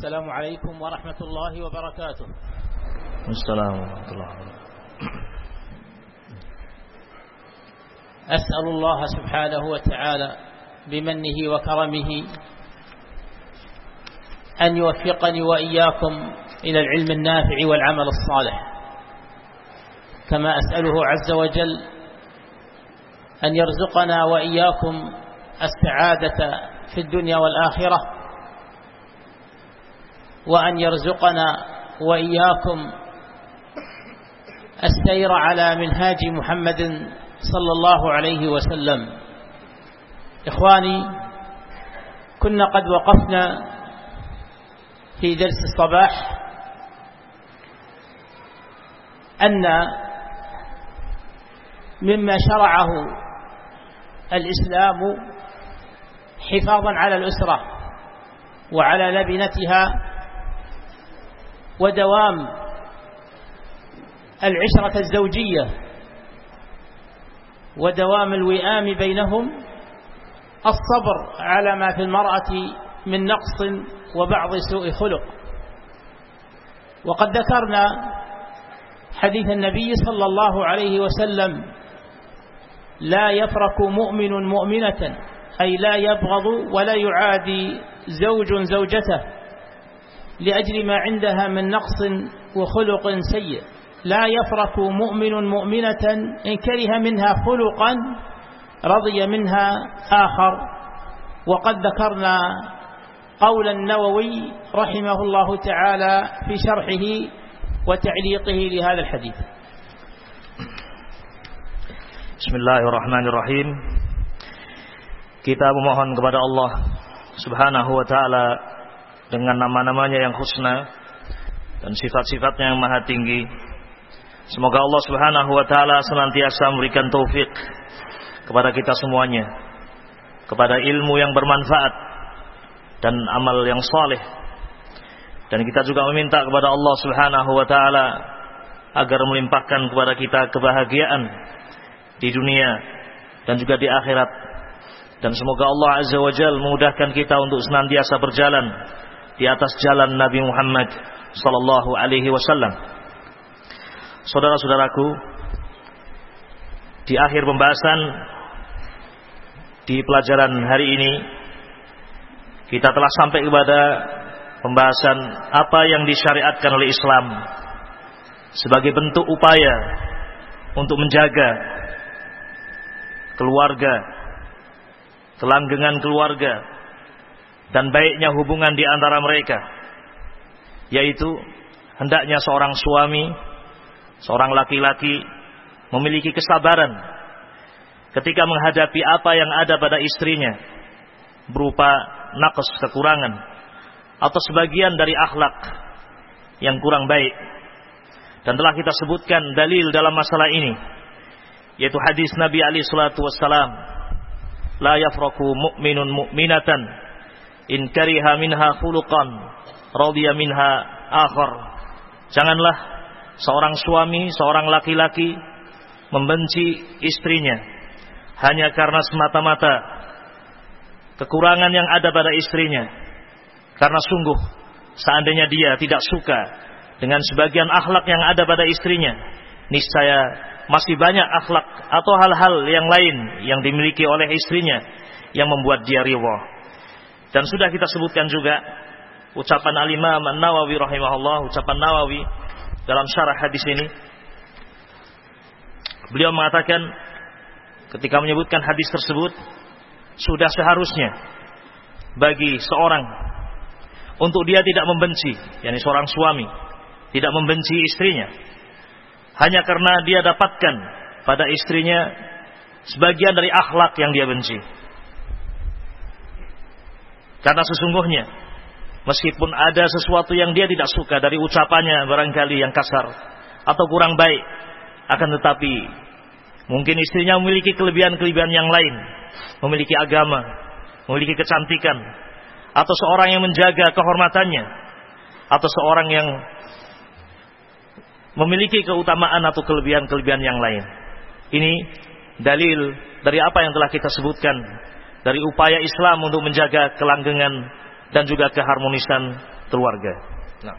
السلام عليكم ورحمة الله وبركاته. السلام ورحمة الله وبركاته. أسأل الله سبحانه وتعالى بمنه وكرمه أن يوفقني وإياكم إلى العلم النافع والعمل الصالح. كما أسأله عز وجل أن يرزقنا وإياكم السعادة في الدنيا والآخرة وأن يرزقنا وإياكم السير على منهاج محمد صلى الله عليه وسلم. إخواني كنا قد وقفنا في درس الصباح أن مما شرعه الإسلام حفاظا على الأسرة وعلى لبنتها ودوام العشرة الزوجية ودوام الوئام بينهم الصبر على ما في المرأة من نقص وبعض سوء خلق. وقد ذكرنا حديث النبي صلى الله عليه وسلم لا يفرك مؤمن مؤمنة أي لا يبغض ولا يعادي زوج زوجته. لأجل ما عندها من نقص وخلق سيء. لا يفرك مؤمن مؤمنة إن كره منها خلقا رضي منها آخر. وقد ذكرنا قول النووي رحمه الله تعالى في شرحه وتعليقه لهذا الحديث. Bismillahirrahmanirrahim. Kita memohon kepada Allah Subhanahu wa ta'ala Dengan nama-namanya yang husna Dan sifat-sifatnya yang maha tinggi Semoga Allah subhanahu wa ta'ala Senantiasa memberikan taufik Kepada kita semuanya Kepada ilmu yang bermanfaat Dan amal yang saleh Dan kita juga meminta kepada Allah subhanahu wa ta'ala Agar melimpahkan kepada kita kebahagiaan di dunia dan juga di akhirat. Dan semoga Allah Azza wa Jal memudahkan kita untuk senantiasa berjalan di atas jalan Nabi Muhammad sallallahu alaihi wasallam. Saudara-saudaraku, di akhir pembahasan di pelajaran hari ini kita telah sampai kepada pembahasan apa yang disyariatkan oleh Islam sebagai bentuk upaya untuk menjaga keluarga, kelanggengan keluarga, dan baiknya hubungan di antara mereka, yaitu hendaknya seorang suami, seorang laki-laki memiliki kesabaran ketika menghadapi apa yang ada pada istrinya berupa nakes kekurangan atau sebagian dari akhlak yang kurang baik. Dan telah kita sebutkan dalil dalam masalah ini yaitu hadis Nabi Ali salatu wassalam la yafraku mu'minun mu'minatan in kariha minha khuluqan radiya minha akhar janganlah seorang suami seorang laki-laki membenci istrinya hanya karena semata-mata kekurangan yang ada pada istrinya karena sungguh seandainya dia tidak suka dengan sebagian akhlak yang ada pada istrinya niscaya masih banyak akhlak atau hal-hal yang lain yang dimiliki oleh istrinya yang membuat dia riwa. Dan sudah kita sebutkan juga ucapan Al-Imam An-Nawawi rahimahullah, ucapan Nawawi dalam syarah hadis ini. Beliau mengatakan ketika menyebutkan hadis tersebut sudah seharusnya bagi seorang untuk dia tidak membenci, yakni seorang suami tidak membenci istrinya hanya karena dia dapatkan pada istrinya sebagian dari akhlak yang dia benci. Karena sesungguhnya meskipun ada sesuatu yang dia tidak suka dari ucapannya barangkali yang kasar atau kurang baik, akan tetapi mungkin istrinya memiliki kelebihan-kelebihan yang lain, memiliki agama, memiliki kecantikan, atau seorang yang menjaga kehormatannya, atau seorang yang memiliki keutamaan atau kelebihan-kelebihan yang lain. Ini dalil dari apa yang telah kita sebutkan dari upaya Islam untuk menjaga kelanggengan dan juga keharmonisan keluarga. Nah.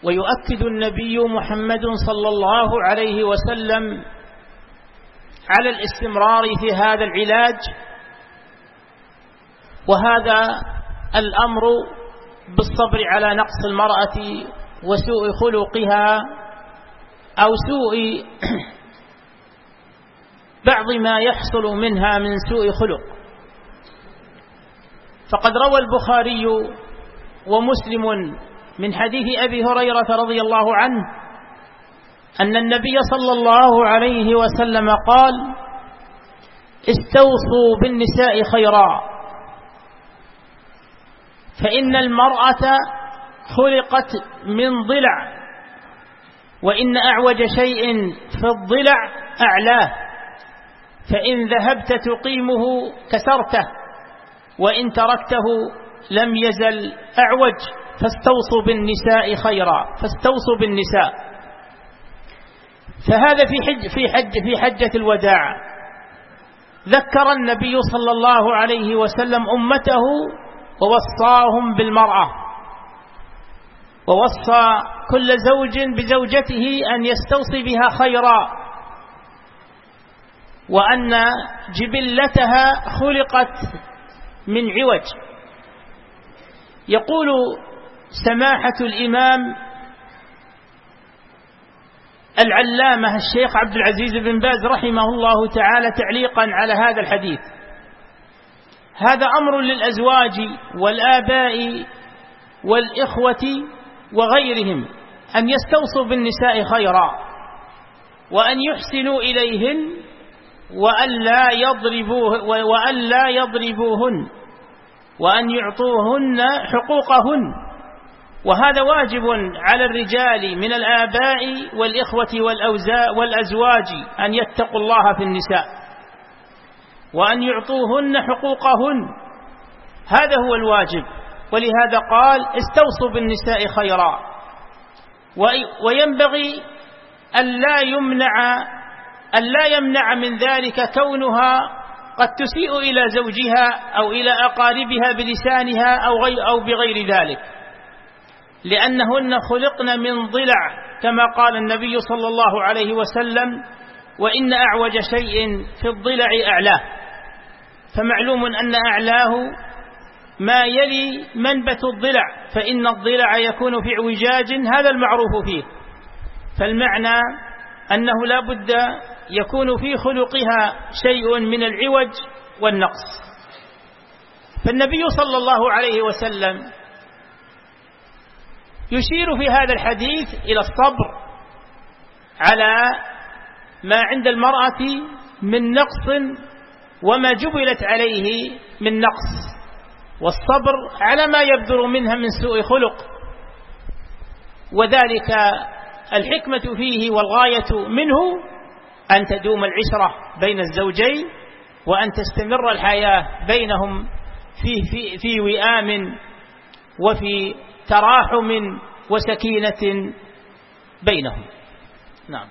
ويؤكد النبي محمد صلى الله عليه وسلم على الاستمرار في هذا العلاج وهذا الأمر بالصبر على نقص المرأة وسوء خلقها أو سوء بعض ما يحصل منها من سوء خلق. فقد روى البخاري ومسلم من حديث أبي هريرة رضي الله عنه أن النبي صلى الله عليه وسلم قال استوصوا بالنساء خيرا فإن المرأة خلقت من ضلع وإن أعوج شيء في الضلع أعلاه. فإن ذهبت تقيمه كسرته وإن تركته لم يزل أعوج فاستوصوا بالنساء خيرا فاستوصوا بالنساء. فهذا في حج في حج في حجة الوداع. ذكر النبي صلى الله عليه وسلم أمته ووصاهم بالمرأة. ووصى كل زوج بزوجته أن يستوصي بها خيرا. وأن جبلتها خلقت من عوج. يقول سماحة الإمام العلامة الشيخ عبد العزيز بن باز رحمه الله تعالى تعليقا على هذا الحديث. هذا أمر للأزواج والآباء والإخوة وغيرهم أن يستوصوا بالنساء خيرا وأن يحسنوا إليهن وأن لا يضربوه وأن لا يضربوهن وأن يعطوهن حقوقهن. وهذا واجب على الرجال من الآباء والإخوة والأزواج أن يتقوا الله في النساء وأن يعطوهن حقوقهن. هذا هو الواجب. ولهذا قال استوصوا بالنساء خيرا. وينبغي أن لا يمنع أن لا يمنع من ذلك كونها قد تسيء إلى زوجها أو إلى أقاربها بلسانها أو, غير أو بغير ذلك. لأنهن خلقن من ضلع كما قال النبي صلى الله عليه وسلم وإن أعوج شيء في الضلع أعلاه. فمعلوم أن أعلاه ما يلي منبت الضلع فإن الضلع يكون في اعوجاج هذا المعروف فيه. فالمعنى أنه لا بد يكون في خلقها شيء من العوج والنقص. فالنبي صلى الله عليه وسلم يشير في هذا الحديث إلى الصبر على ما عند المرأة من نقص وما جبلت عليه من نقص والصبر على ما يبدر منها من سوء خلق. وذلك الحكمة فيه والغاية منه أن تدوم العشرة بين الزوجين وأن تستمر الحياة بينهم في, في, في وئام وفي تراحم وسكينة بينهم. نعم.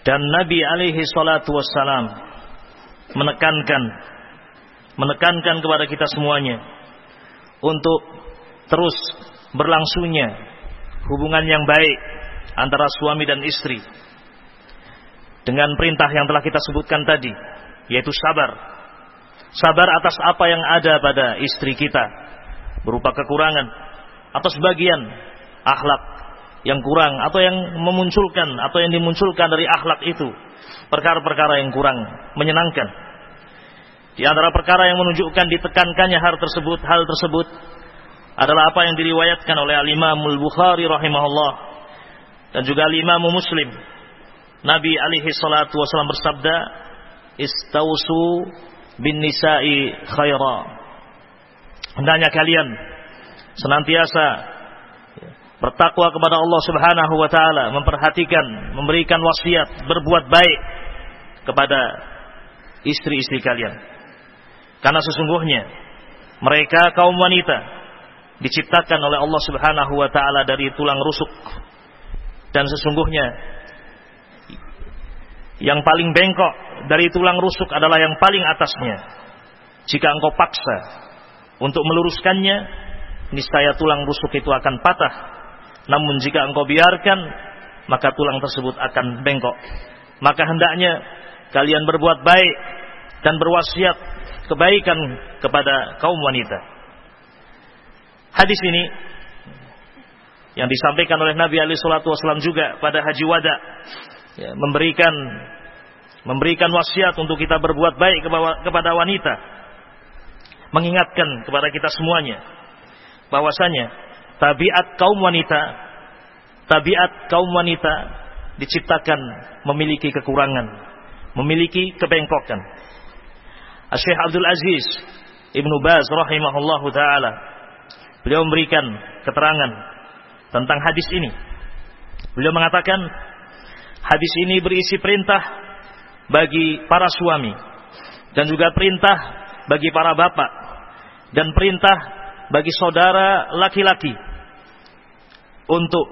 Dan Nabi alaihi salatu wassalam menekankan menekankan kepada kita semuanya untuk terus berlangsungnya hubungan yang baik antara suami dan istri dengan perintah yang telah kita sebutkan tadi yaitu sabar. Sabar atas apa yang ada pada istri kita berupa kekurangan atau sebagian akhlak yang kurang atau yang memunculkan atau yang dimunculkan dari akhlak itu perkara-perkara yang kurang menyenangkan. Di antara perkara yang menunjukkan ditekankannya hal tersebut hal tersebut adalah apa yang diriwayatkan oleh Al-Imam Al-Bukhari rahimahullah dan juga Al-Imam Muslim Nabi alaihi salatu wasallam bersabda istausu bin nisa'i khaira. Hendaknya kalian senantiasa bertakwa kepada Allah Subhanahu wa taala, memperhatikan, memberikan wasiat, berbuat baik kepada istri-istri kalian. Karena sesungguhnya mereka kaum wanita diciptakan oleh Allah Subhanahu wa taala dari tulang rusuk. Dan sesungguhnya yang paling bengkok dari tulang rusuk adalah yang paling atasnya. Jika engkau paksa untuk meluruskannya, niscaya tulang rusuk itu akan patah. Namun jika engkau biarkan, maka tulang tersebut akan bengkok. Maka hendaknya kalian berbuat baik dan berwasiat kebaikan kepada kaum wanita. Hadis ini yang disampaikan oleh Nabi Ali Shallallahu Wasallam juga pada Haji Wada ya, memberikan memberikan wasiat untuk kita berbuat baik kepada wanita, mengingatkan kepada kita semuanya bahwasanya tabiat kaum wanita, tabiat kaum wanita diciptakan memiliki kekurangan, memiliki kebengkokan. Syekh Abdul Aziz Ibnu Baz rahimahullahu taala beliau memberikan keterangan tentang hadis ini. Beliau mengatakan hadis ini berisi perintah bagi para suami dan juga perintah bagi para bapak dan perintah bagi saudara laki-laki untuk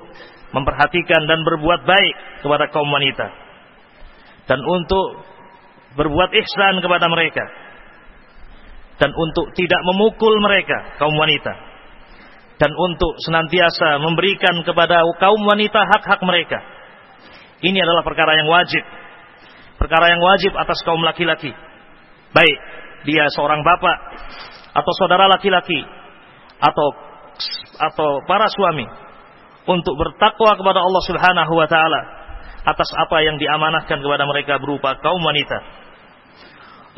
memperhatikan dan berbuat baik kepada kaum wanita dan untuk berbuat ihsan kepada mereka dan untuk tidak memukul mereka kaum wanita dan untuk senantiasa memberikan kepada kaum wanita hak-hak mereka. Ini adalah perkara yang wajib. Perkara yang wajib atas kaum laki-laki. Baik dia seorang bapak atau saudara laki-laki atau atau para suami untuk bertakwa kepada Allah Subhanahu wa taala atas apa yang diamanahkan kepada mereka berupa kaum wanita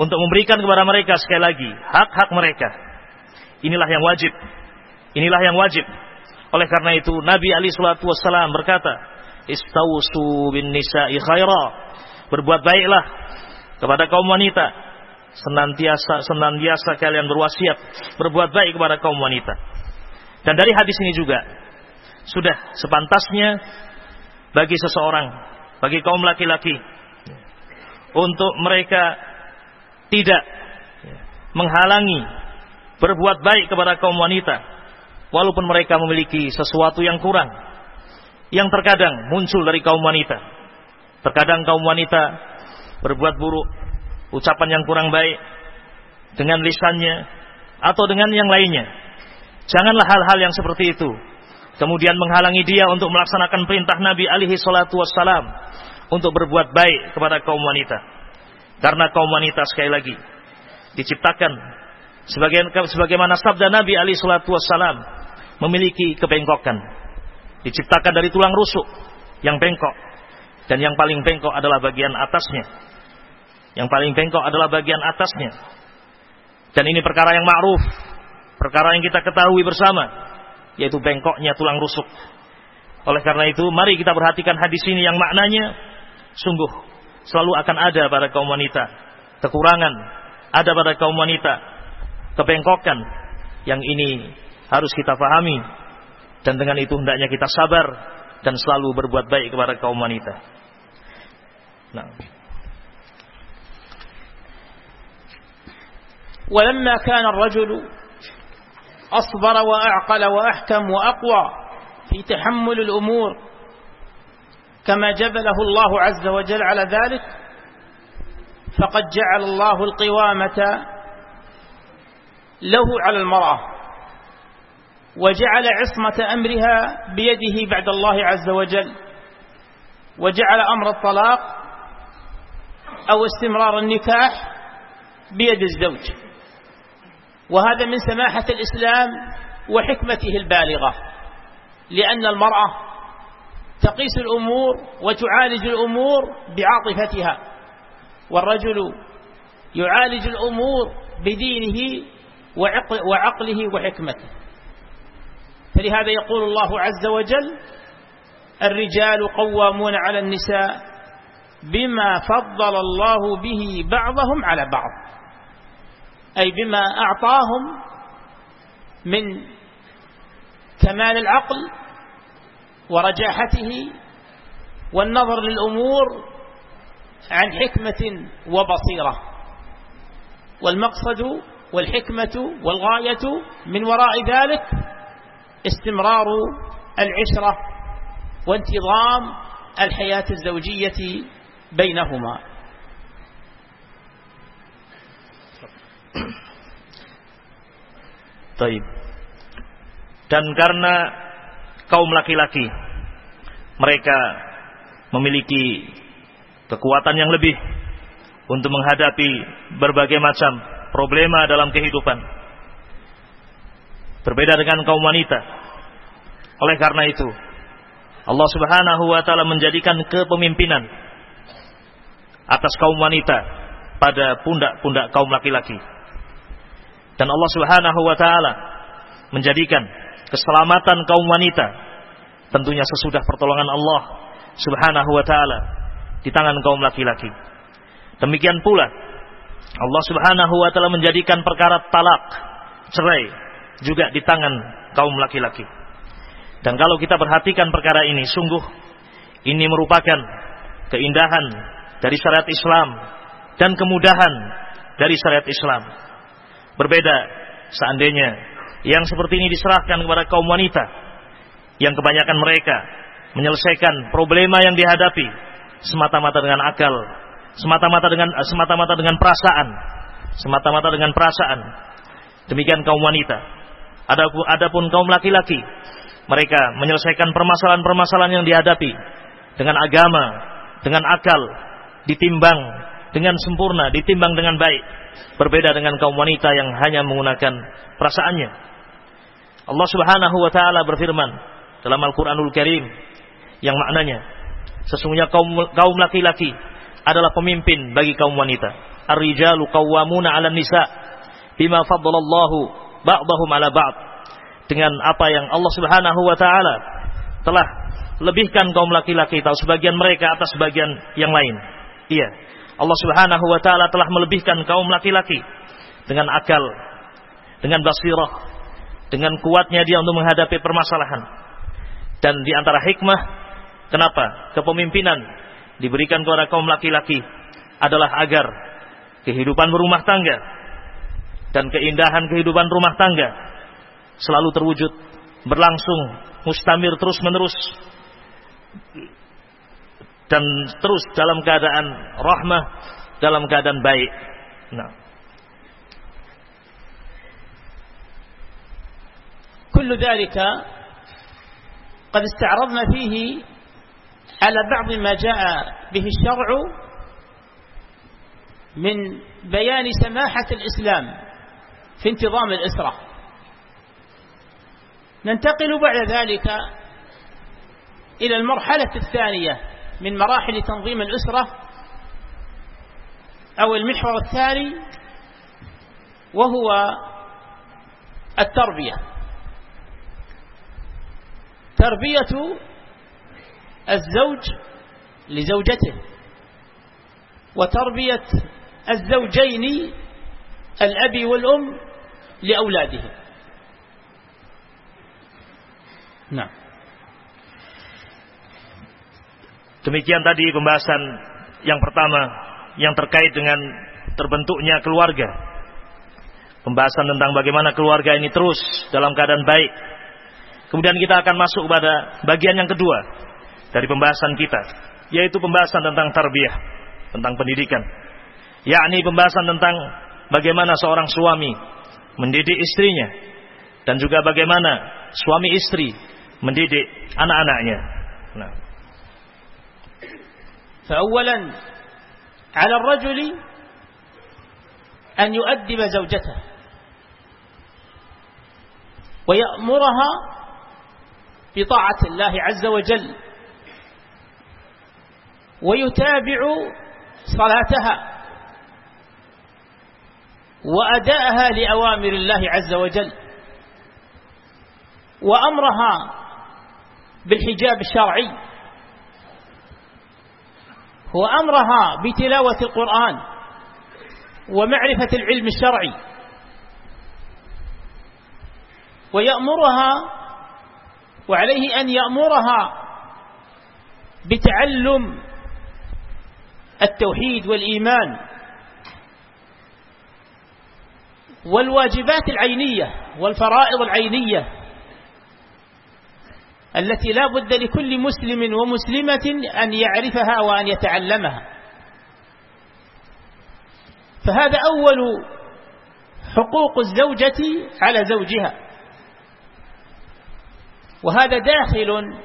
untuk memberikan kepada mereka sekali lagi hak-hak mereka. Inilah yang wajib. Inilah yang wajib. Oleh karena itu Nabi Ali Shallallahu Wasallam berkata, Istausu bin nisa'i khaira. Berbuat baiklah kepada kaum wanita. Senantiasa senantiasa kalian berwasiat berbuat baik kepada kaum wanita. Dan dari hadis ini juga sudah sepantasnya bagi seseorang, bagi kaum laki-laki untuk mereka tidak menghalangi berbuat baik kepada kaum wanita walaupun mereka memiliki sesuatu yang kurang yang terkadang muncul dari kaum wanita. Terkadang kaum wanita berbuat buruk ucapan yang kurang baik dengan lisannya atau dengan yang lainnya. Janganlah hal-hal yang seperti itu kemudian menghalangi dia untuk melaksanakan perintah Nabi alaihi salatu wassalam untuk berbuat baik kepada kaum wanita. Karena kaum wanita sekali lagi diciptakan sebagaimana sabda Nabi Ali Shallallahu Wasallam memiliki kebengkokan. Diciptakan dari tulang rusuk yang bengkok dan yang paling bengkok adalah bagian atasnya. Yang paling bengkok adalah bagian atasnya. Dan ini perkara yang ma'ruf, perkara yang kita ketahui bersama, yaitu bengkoknya tulang rusuk. Oleh karena itu, mari kita perhatikan hadis ini yang maknanya sungguh selalu akan ada pada kaum wanita kekurangan, ada pada kaum wanita kebengkokan yang ini harus kita pahami dan dengan itu hendaknya kita sabar dan selalu berbuat baik kepada kaum wanita. Nah. ولما كان الرجل أصبر وأعقل وأحكم وأقوى في تحمل الأمور كما جبله الله عز وجل على ذلك فقد جعل الله القوامة له على المرأة وجعل عصمة أمرها بيده بعد الله عز وجل وجعل أمر الطلاق أو استمرار النكاح بيد الزوج. وهذا من سماحة الإسلام وحكمته البالغة لأن المرأة تقيس الأمور وتعالج الأمور بعاطفتها والرجل يعالج الأمور بدينه وعقله وحكمته. فلهذا يقول الله عز وجل الرجال قوامون على النساء بما فضل الله به بعضهم على بعض. أي بما أعطاهم من كمال العقل ورجاحته والنظر للأمور عن حكمة وبصيرة. والمقصد والحكمة والغاية من وراء ذلك استمرار العشرة وانتظام الحياة الزوجية بينهما Taib. Dan karena kaum laki-laki mereka memiliki kekuatan yang lebih untuk menghadapi berbagai macam problema dalam kehidupan. Berbeda dengan kaum wanita. Oleh karena itu, Allah Subhanahu wa taala menjadikan kepemimpinan atas kaum wanita pada pundak-pundak kaum laki-laki. Dan Allah Subhanahu wa taala menjadikan keselamatan kaum wanita tentunya sesudah pertolongan Allah Subhanahu wa taala di tangan kaum laki-laki. Demikian pula Allah Subhanahu wa taala menjadikan perkara talak, cerai juga di tangan kaum laki-laki. Dan kalau kita perhatikan perkara ini, sungguh ini merupakan keindahan dari syariat Islam dan kemudahan dari syariat Islam. Berbeda seandainya yang seperti ini diserahkan kepada kaum wanita yang kebanyakan mereka menyelesaikan problema yang dihadapi semata-mata dengan akal, semata-mata dengan semata-mata dengan perasaan, semata-mata dengan perasaan. Demikian kaum wanita. Adapun, kaum laki-laki, mereka menyelesaikan permasalahan-permasalahan yang dihadapi dengan agama, dengan akal, ditimbang dengan sempurna, ditimbang dengan baik. Berbeda dengan kaum wanita yang hanya menggunakan perasaannya. Allah Subhanahu wa taala berfirman dalam Al-Qur'anul Karim yang maknanya sesungguhnya kaum kaum laki-laki adalah pemimpin bagi kaum wanita. Ar-rijalu qawwamuna 'alan nisa bima faddalallahu ba'dahum 'ala ba'd. Dengan apa yang Allah Subhanahu wa taala telah lebihkan kaum laki-laki atau sebagian mereka atas sebagian yang lain. Iya. Allah Subhanahu wa taala telah melebihkan kaum laki-laki dengan akal, dengan basirah, dengan kuatnya dia untuk menghadapi permasalahan. Dan di antara hikmah kenapa kepemimpinan diberikan kepada kaum laki-laki adalah agar kehidupan berumah tangga dan keindahan kehidupan rumah tangga selalu terwujud, berlangsung, mustamir terus-menerus dan terus dalam keadaan rahmah, dalam keadaan baik. Nah. كل ذلك قد استعرضنا فيه على بعض ما جاء به الشرع من بيان سماحة الإسلام في انتظام الاسره ننتقل بعد ذلك إلى المرحلة الثانية من مراحل تنظيم الإسرة أو المحور الثاني وهو التربية. تربية الزوج لزوجته وتربية الزوجين الأب والأم لأولادهم نعم Demikian tadi pembahasan yang pertama yang terkait dengan terbentuknya keluarga. Pembahasan tentang bagaimana keluarga ini terus dalam keadaan baik. Kemudian kita akan masuk pada bagian yang kedua dari pembahasan kita, yaitu pembahasan tentang tarbiyah, tentang pendidikan. Yakni pembahasan tentang bagaimana seorang suami mendidik istrinya dan juga bagaimana suami istri mendidik anak-anaknya. Nah. فأولا على الرجل أن يؤدب زوجته ويأمرها بطاعة الله عز وجل ويتابع صلاتها وأداءها لأوامر الله عز وجل. وأمرها بالحجاب الشرعي. وأمرها بتلاوة القرآن ومعرفة العلم الشرعي. ويأمرها وعليه أن يأمرها بتعلم التوحيد والإيمان. والواجبات العينية والفرائض العينية التي لا بد لكل مسلم ومسلمة أن يعرفها وأن يتعلمها. فهذا أول حقوق الزوجة على زوجها. وهذا داخل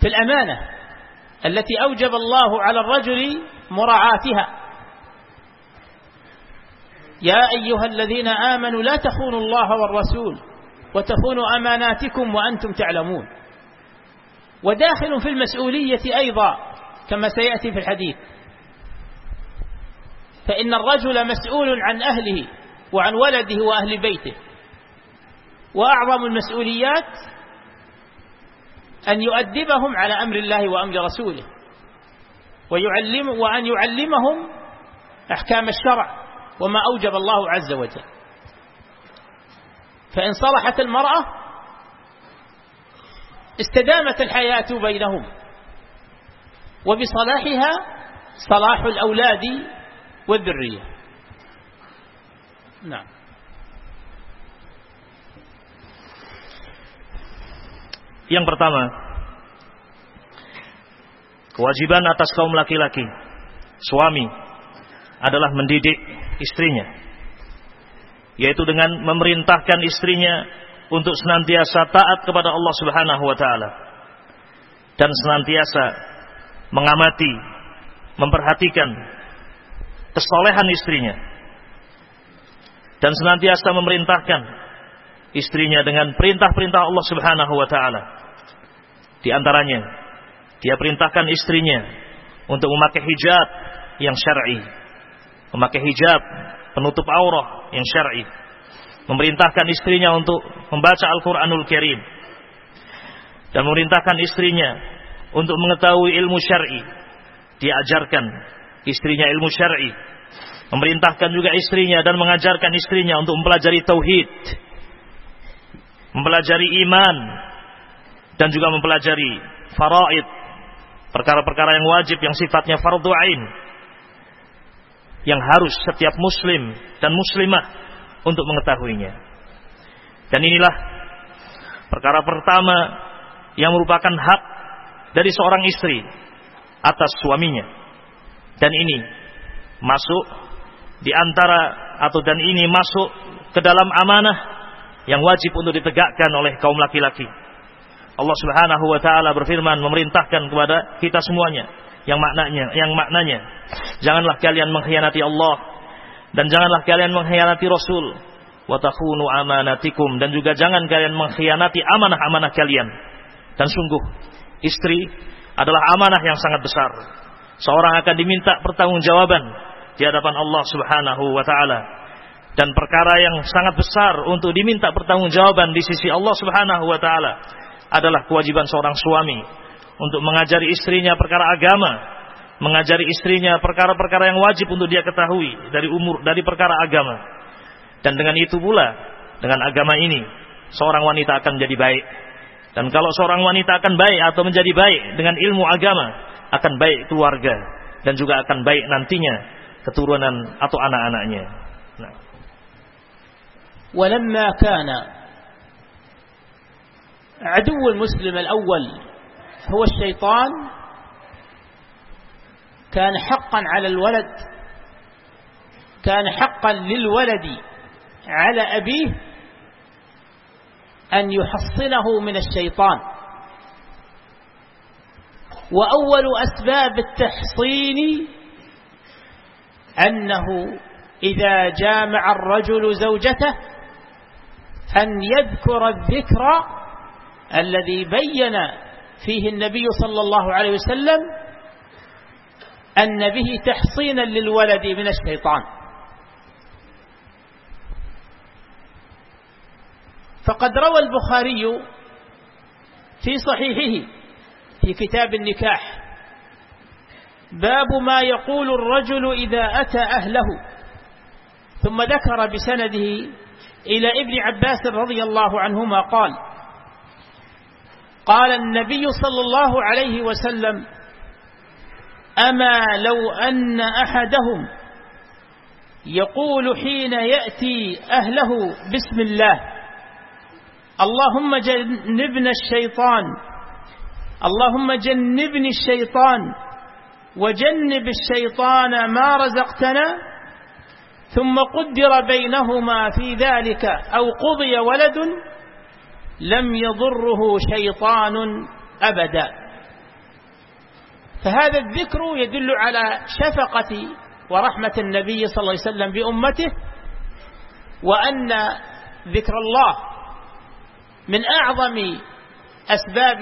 في الأمانة التي أوجب الله على الرجل مراعاتها. يا أيها الذين آمنوا لا تخونوا الله والرسول وتخونوا أماناتكم وأنتم تعلمون. وداخل في المسؤولية أيضا كما سيأتي في الحديث. فإن الرجل مسؤول عن أهله وعن ولده وأهل بيته. وأعظم المسؤوليات أن يؤدبهم على أمر الله وأمر رسوله. ويعلم وأن يعلمهم أحكام الشرع. وما أوجب الله عز وجل. فإن صلحت المرأة استدامت الحياة بينهم. وبصلاحها صلاح الأولاد والذرية. نعم. Yang pertama, kewajiban atas kaum laki-laki, suami adalah mendidik istrinya. Yaitu dengan memerintahkan istrinya untuk senantiasa taat kepada Allah Subhanahu wa taala dan senantiasa mengamati, memperhatikan kesolehan istrinya dan senantiasa memerintahkan istrinya dengan perintah-perintah Allah Subhanahu wa taala. Di antaranya, dia perintahkan istrinya untuk memakai hijab yang syar'i. Memakai hijab penutup aurah yang syar'i. Memerintahkan istrinya untuk membaca Al-Qur'anul Karim. Dan memerintahkan istrinya untuk mengetahui ilmu syar'i. Dia ajarkan istrinya ilmu syar'i. Memerintahkan juga istrinya dan mengajarkan istrinya untuk mempelajari tauhid. Mempelajari iman dan juga mempelajari faraid, perkara-perkara yang wajib yang sifatnya fardu ain yang harus setiap muslim dan muslimah untuk mengetahuinya. Dan inilah perkara pertama yang merupakan hak dari seorang istri atas suaminya. Dan ini masuk di antara atau dan ini masuk ke dalam amanah yang wajib untuk ditegakkan oleh kaum laki-laki. Allah Subhanahu wa taala berfirman memerintahkan kepada kita semuanya yang maknanya yang maknanya. Janganlah kalian mengkhianati Allah. Dan janganlah kalian mengkhianati Rasul. Wa takhunu amanatikum. Dan juga jangan kalian mengkhianati amanah-amanah kalian. Dan sungguh istri adalah amanah yang sangat besar. Seorang akan diminta pertanggungjawaban di hadapan Allah Subhanahu wa taala. Dan perkara yang sangat besar untuk diminta pertanggungjawaban di sisi Allah Subhanahu wa taala adalah kewajiban seorang suami untuk mengajari istrinya perkara agama, mengajari istrinya perkara-perkara yang wajib untuk dia ketahui dari umur dari perkara agama. Dan dengan itu pula, dengan agama ini, seorang wanita akan menjadi baik. Dan kalau seorang wanita akan baik atau menjadi baik dengan ilmu agama, akan baik keluarga dan juga akan baik nantinya keturunan atau anak-anaknya. Nah. ولما كان عدو المسلم الأول هو الشيطان كان حقا على الولد كان حقا للولد على أبيه أن يحصنه من الشيطان. وأول أسباب التحصين أنه إذا جامع الرجل زوجته أن يذكر الذكر الذي بين فيه النبي صلى الله عليه وسلم أن به تحصينا للولد من الشيطان. فقد روى البخاري في صحيحه في كتاب النكاح باب ما يقول الرجل إذا أتى أهله ثم ذكر بسنده إلى ابن عباس رضي الله عنهما قال قال النبي صلى الله عليه وسلم أما لو أن أحدهم يقول حين يأتي أهله بسم الله اللهم جنبنا الشيطان اللهم جنبني الشيطان وجنب الشيطان ما رزقتنا ثم قدر بينهما في ذلك أو قضي ولد لم يضره شيطان أبدا. فهذا الذكر يدل على شفقة ورحمة النبي صلى الله عليه وسلم بأمته وأن ذكر الله من أعظم أسباب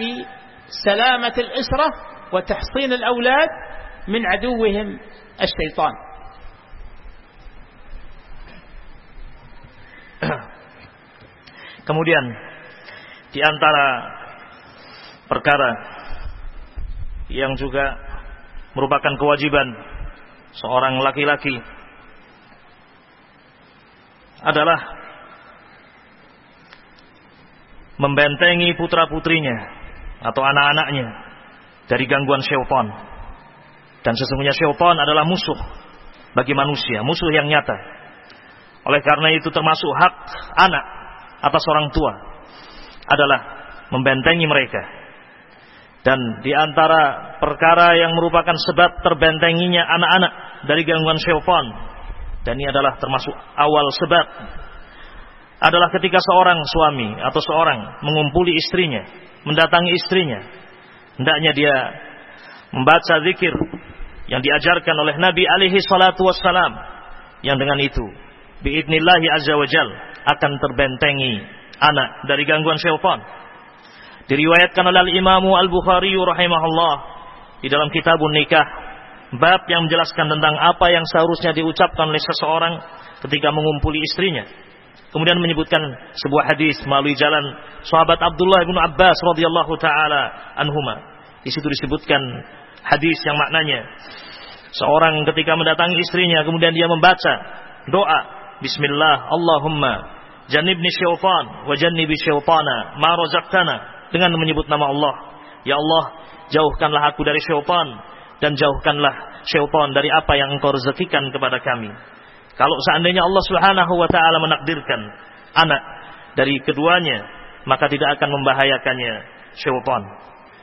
سلامة الأسرة وتحصين الأولاد من عدوهم الشيطان. Kemudian di antara perkara yang juga merupakan kewajiban seorang laki-laki adalah membentengi putra-putrinya atau anak-anaknya dari gangguan syaitan. Dan sesungguhnya syaitan adalah musuh bagi manusia, musuh yang nyata. Oleh karena itu termasuk hak anak atas orang tua adalah membentengi mereka. Dan di antara perkara yang merupakan sebab terbentenginya anak-anak dari gangguan syaitan dan ini adalah termasuk awal sebab adalah ketika seorang suami atau seorang mengumpuli istrinya, mendatangi istrinya, hendaknya dia membaca zikir yang diajarkan oleh Nabi alaihi salatu wassalam yang dengan itu biidnillahi azza wajal akan terbentengi anak dari gangguan syaitan. Diriwayatkan oleh Imam Al-Bukhari rahimahullah di dalam kitabun nikah bab yang menjelaskan tentang apa yang seharusnya diucapkan oleh seseorang ketika mengumpuli istrinya Kemudian menyebutkan sebuah hadis melalui jalan sahabat Abdullah bin Abbas radhiyallahu taala anhuma. Di situ disebutkan hadis yang maknanya seorang ketika mendatangi istrinya kemudian dia membaca doa Bismillah Allahumma jannibni syaitan wa jannibi syaitana ma razaqtana dengan menyebut nama Allah. Ya Allah, jauhkanlah aku dari syaitan dan jauhkanlah syaitan dari apa yang engkau rezekikan kepada kami. Kalau seandainya Allah Subhanahu wa taala menakdirkan anak dari keduanya, maka tidak akan membahayakannya syaitan.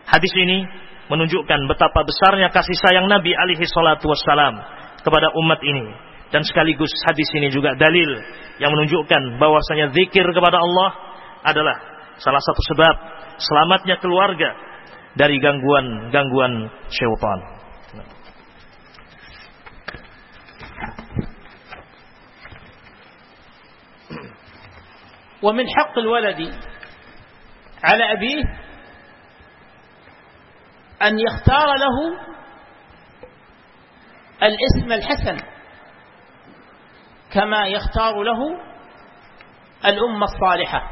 Hadis ini menunjukkan betapa besarnya kasih sayang Nabi alaihi salatu wassalam kepada umat ini dan sekaligus hadis ini juga dalil yang menunjukkan bahwasanya zikir kepada Allah adalah salah satu sebab selamatnya keluarga dari gangguan-gangguan syaitan. ومن حق الولد على أبيه أن يختار له الاسم الحسن كما يختار له الأمة الصالحة.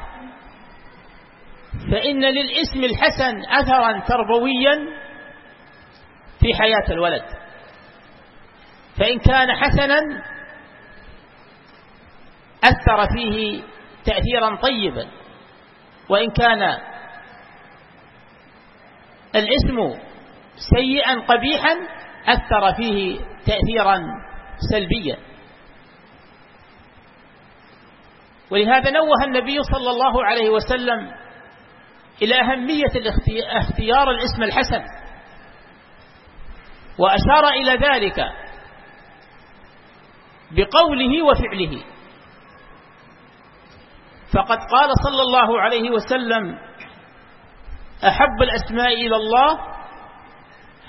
فإن للاسم الحسن أثرا تربويا في حياة الولد. فإن كان حسنا أثر فيه تأثيرا طيبا. وإن كان الاسم سيئا قبيحا أثر فيه تأثيرا سلبيا. ولهذا نوه النبي صلى الله عليه وسلم إلى أهمية اختيار الاسم الحسن. وأشار إلى ذلك بقوله وفعله. فقد قال صلى الله عليه وسلم أحب الأسماء إلى الله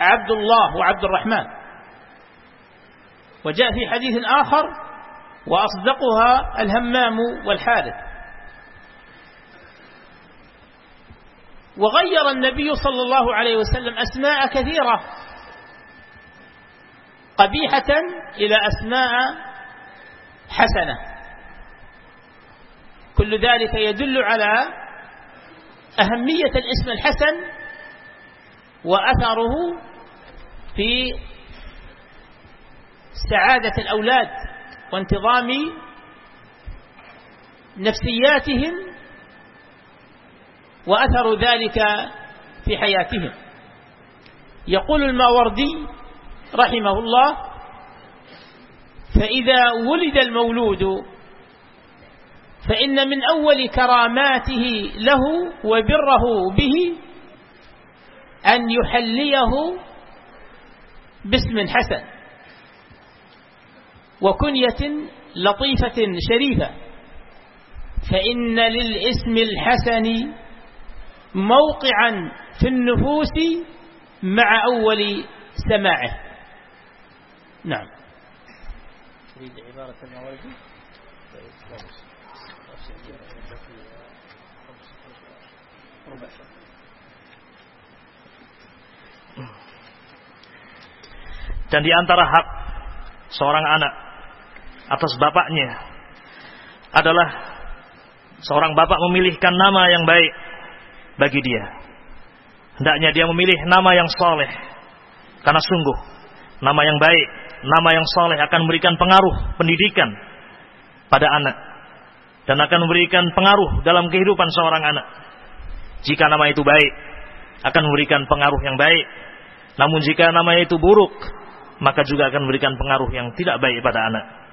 عبد الله وعبد الرحمن. وجاء في حديث آخر وأصدقها الهمام والحارث. وغير النبي صلى الله عليه وسلم أسماء كثيرة قبيحة إلى أسماء حسنة. كل ذلك يدل على أهمية الاسم الحسن وأثره في سعادة الأولاد. وانتظام نفسياتهم وأثر ذلك في حياتهم. يقول الماوردي رحمه الله فإذا ولد المولود فإن من أول كراماته له وبره به أن يحليه باسم حسن. وكنية لطيفة شريفة. فإن للإسم الحسن موقعا في النفوس مع أول سماعه. نعم. تريد عبارة Dan di antara hak seorang anak atas bapaknya adalah seorang bapak memilihkan nama yang baik bagi dia. Hendaknya dia memilih nama yang soleh. Karena sungguh, nama yang baik, nama yang soleh akan memberikan pengaruh pendidikan pada anak. Dan akan memberikan pengaruh dalam kehidupan seorang anak. Jika nama itu baik, akan memberikan pengaruh yang baik. Namun jika nama itu buruk, maka juga akan memberikan pengaruh yang tidak baik pada anak.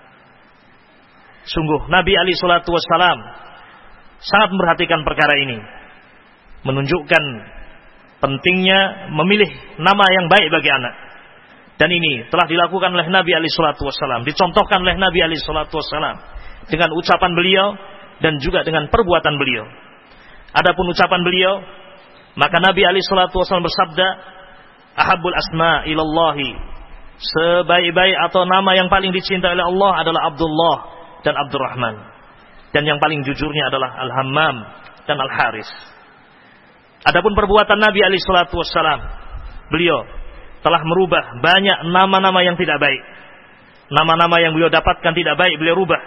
Sungguh Nabi Ali Shallallahu Wasallam sangat memperhatikan perkara ini, menunjukkan pentingnya memilih nama yang baik bagi anak. Dan ini telah dilakukan oleh Nabi Ali Shallallahu Wasallam, dicontohkan oleh Nabi Ali Shallallahu Wasallam dengan ucapan beliau dan juga dengan perbuatan beliau. Adapun ucapan beliau, maka Nabi Ali Shallallahu Wasallam bersabda, "Ahabul asma ilallahi Sebaik-baik atau nama yang paling dicintai oleh Allah adalah Abdullah dan Abdurrahman. Dan yang paling jujurnya adalah Al-Hammam dan Al-Haris. Adapun perbuatan Nabi Shallallahu Wasallam, beliau telah merubah banyak nama-nama yang tidak baik. Nama-nama yang beliau dapatkan tidak baik, beliau rubah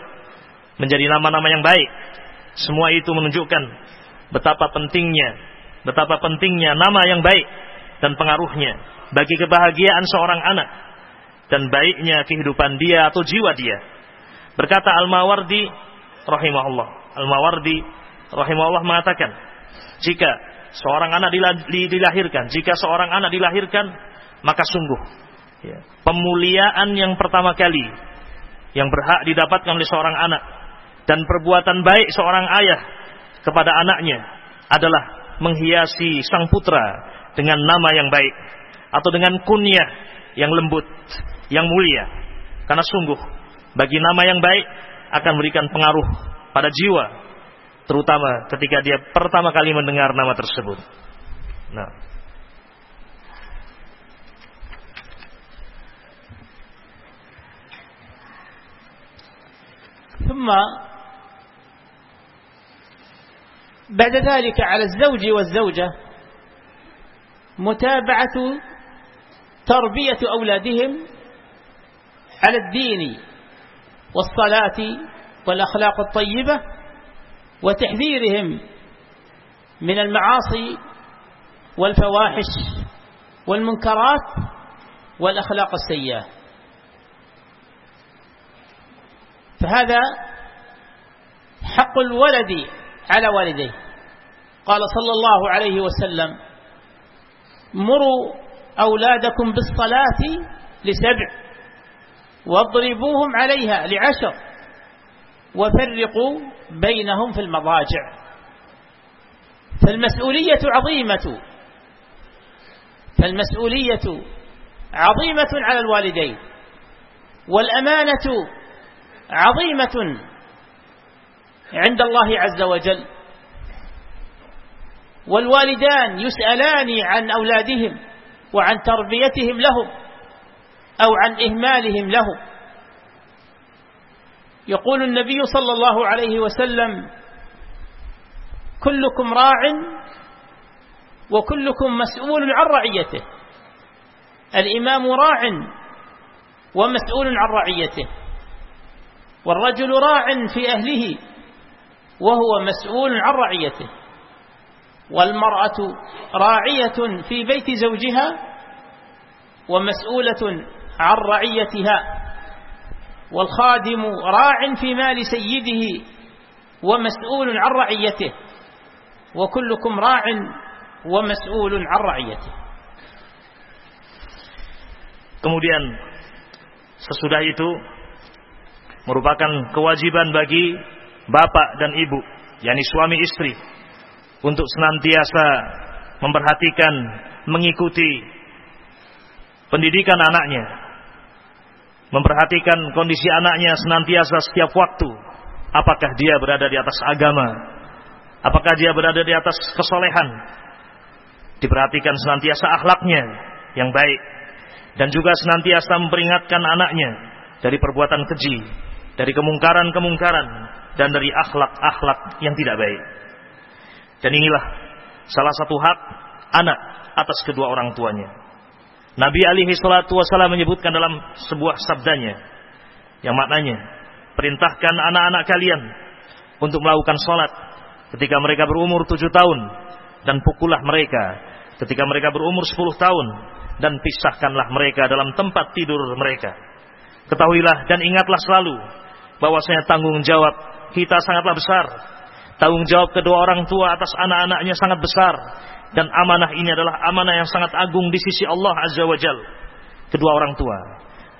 menjadi nama-nama yang baik. Semua itu menunjukkan betapa pentingnya, betapa pentingnya nama yang baik dan pengaruhnya bagi kebahagiaan seorang anak dan baiknya kehidupan dia atau jiwa dia. Berkata Al-Mawardi rahimahullah. Al-Mawardi rahimahullah mengatakan, jika seorang anak dilahirkan, jika seorang anak dilahirkan, maka sungguh ya, pemuliaan yang pertama kali yang berhak didapatkan oleh seorang anak dan perbuatan baik seorang ayah kepada anaknya adalah menghiasi sang putra dengan nama yang baik atau dengan kunyah yang lembut yang mulia. Karena sungguh bagi nama yang baik akan memberikan pengaruh pada jiwa, terutama ketika dia pertama kali mendengar nama tersebut. Nah, ثم بعد ذلك على الزوج والزوجة متابعة تربية أولادهم على الدين والصلاة والأخلاق الطيبة وتحذيرهم من المعاصي والفواحش والمنكرات والأخلاق السيئة. فهذا حق الولد على والديه. قال صلى الله عليه وسلم مروا أولادكم بالصلاة لسبع واضربوهم عليها لعشر وفرقوا بينهم في المضاجع. فالمسؤولية عظيمة. فالمسؤولية عظيمة على الوالدين. والأمانة عظيمة عند الله عز وجل. والوالدان يسألان عن أولادهم وعن تربيتهم لهم. أو عن إهمالهم له. يقول النبي صلى الله عليه وسلم كلكم راع وكلكم مسؤول عن رعيته. الإمام راع ومسؤول عن رعيته. والرجل راع في أهله وهو مسؤول عن رعيته. والمرأة راعية في بيت زوجها ومسؤولة عن رعيتها والخادم راع في مال سيده ومسؤول عن رعيته وكلكم راع ومسؤول عن رعيته Kemudian sesudah itu merupakan kewajiban bagi bapak dan ibu, yakni suami istri, untuk senantiasa memperhatikan, mengikuti pendidikan anaknya memperhatikan kondisi anaknya senantiasa setiap waktu. Apakah dia berada di atas agama? Apakah dia berada di atas kesolehan? Diperhatikan senantiasa akhlaknya yang baik. Dan juga senantiasa memperingatkan anaknya dari perbuatan keji, dari kemungkaran-kemungkaran, dan dari akhlak-akhlak yang tidak baik. Dan inilah salah satu hak anak atas kedua orang tuanya. Nabi alaihi salatu wasallam menyebutkan dalam sebuah sabdanya yang maknanya perintahkan anak-anak kalian untuk melakukan salat ketika mereka berumur tujuh tahun dan pukullah mereka ketika mereka berumur sepuluh tahun dan pisahkanlah mereka dalam tempat tidur mereka. Ketahuilah dan ingatlah selalu bahwasanya tanggung jawab kita sangatlah besar. Tanggung jawab kedua orang tua atas anak-anaknya sangat besar dan amanah ini adalah amanah yang sangat agung di sisi Allah Azza wa Jal. Kedua orang tua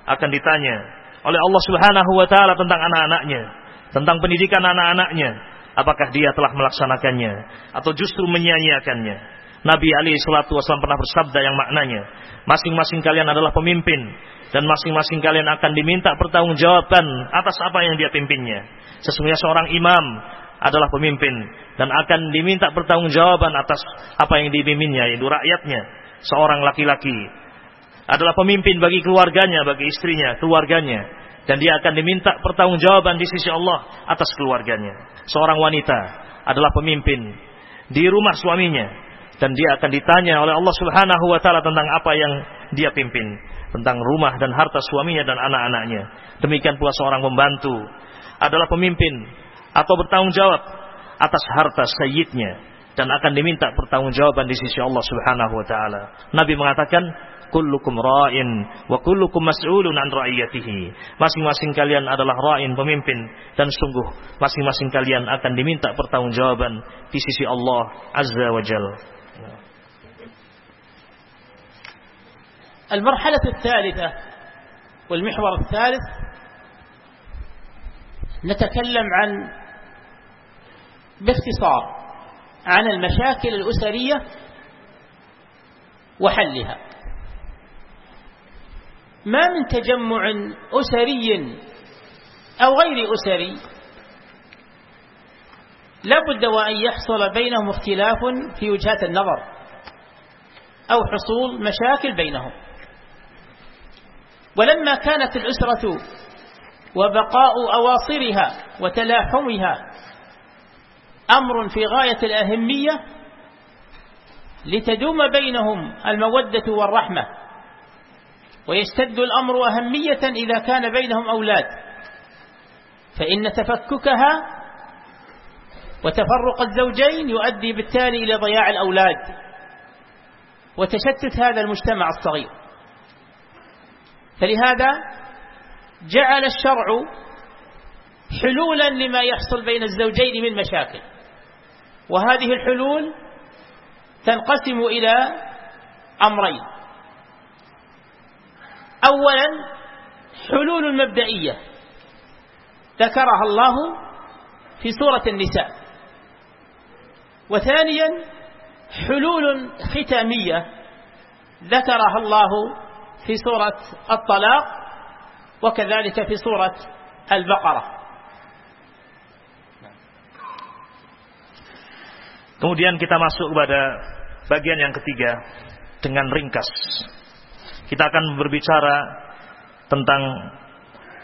akan ditanya oleh Allah Subhanahu wa taala tentang anak-anaknya, tentang pendidikan anak-anaknya, apakah dia telah melaksanakannya atau justru menyia-nyiakannya. Nabi Ali salatu wasallam pernah bersabda yang maknanya, masing-masing kalian adalah pemimpin dan masing-masing kalian akan diminta pertanggungjawaban atas apa yang dia pimpinnya. Sesungguhnya seorang imam adalah pemimpin dan akan diminta pertanggungjawaban atas apa yang dipimpinnya yaitu rakyatnya. Seorang laki-laki adalah pemimpin bagi keluarganya bagi istrinya keluarganya. Dan dia akan diminta pertanggungjawaban di sisi Allah atas keluarganya. Seorang wanita adalah pemimpin di rumah suaminya. Dan dia akan ditanya oleh Allah Subhanahu wa taala tentang apa yang dia pimpin tentang rumah dan harta suaminya dan anak-anaknya. Demikian pula seorang pembantu adalah pemimpin atau bertanggung jawab atas harta sayyidnya dan akan diminta pertanggungjawaban di sisi Allah Subhanahu wa taala. Nabi mengatakan, "Kullukum ra'in wa kullukum mas'ulun an ra'iyatihi." Masing-masing kalian adalah ra'in pemimpin dan sungguh masing-masing kalian akan diminta pertanggungjawaban di sisi Allah Azza wa Jalla. المرحلة الثالثة والمحور الثالث نتكلم عن باختصار عن المشاكل الأسرية وحلها. ما من تجمع أسري أو غير أسري لابد وأن يحصل بينهم اختلاف في وجهات النظر أو حصول مشاكل بينهم. ولما كانت الأسرة وبقاء أواصرها وتلاحمها أمر في غاية الأهمية لتدوم بينهم المودة والرحمة ويشتد الأمر أهمية إذا كان بينهم أولاد فإن تفككها وتفرق الزوجين يؤدي بالتالي إلى ضياع الأولاد وتشتت هذا المجتمع الصغير. فلهذا جعل الشرع حلولا لما يحصل بين الزوجين من مشاكل. وهذه الحلول تنقسم إلى أمرين. أولا حلول مبدئية ذكرها الله في سورة النساء. وثانيا حلول ختامية ذكرها الله في سورة الطلاق وكذلك في سورة البقرة. Kemudian kita masuk kepada bagian yang ketiga dengan ringkas. Kita akan berbicara tentang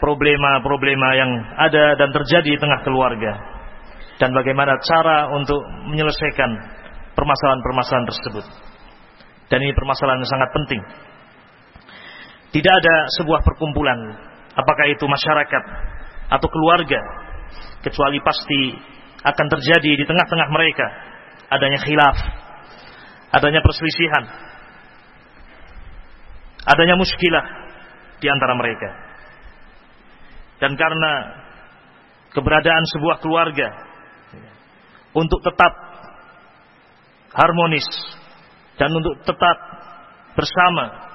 problema-problema yang ada dan terjadi di tengah keluarga dan bagaimana cara untuk menyelesaikan permasalahan-permasalahan tersebut. Dan ini permasalahan yang sangat penting. Tidak ada sebuah perkumpulan, apakah itu masyarakat atau keluarga, kecuali pasti akan terjadi di tengah-tengah mereka adanya khilaf, adanya perselisihan, adanya muskilah di antara mereka. Dan karena keberadaan sebuah keluarga untuk tetap harmonis dan untuk tetap bersama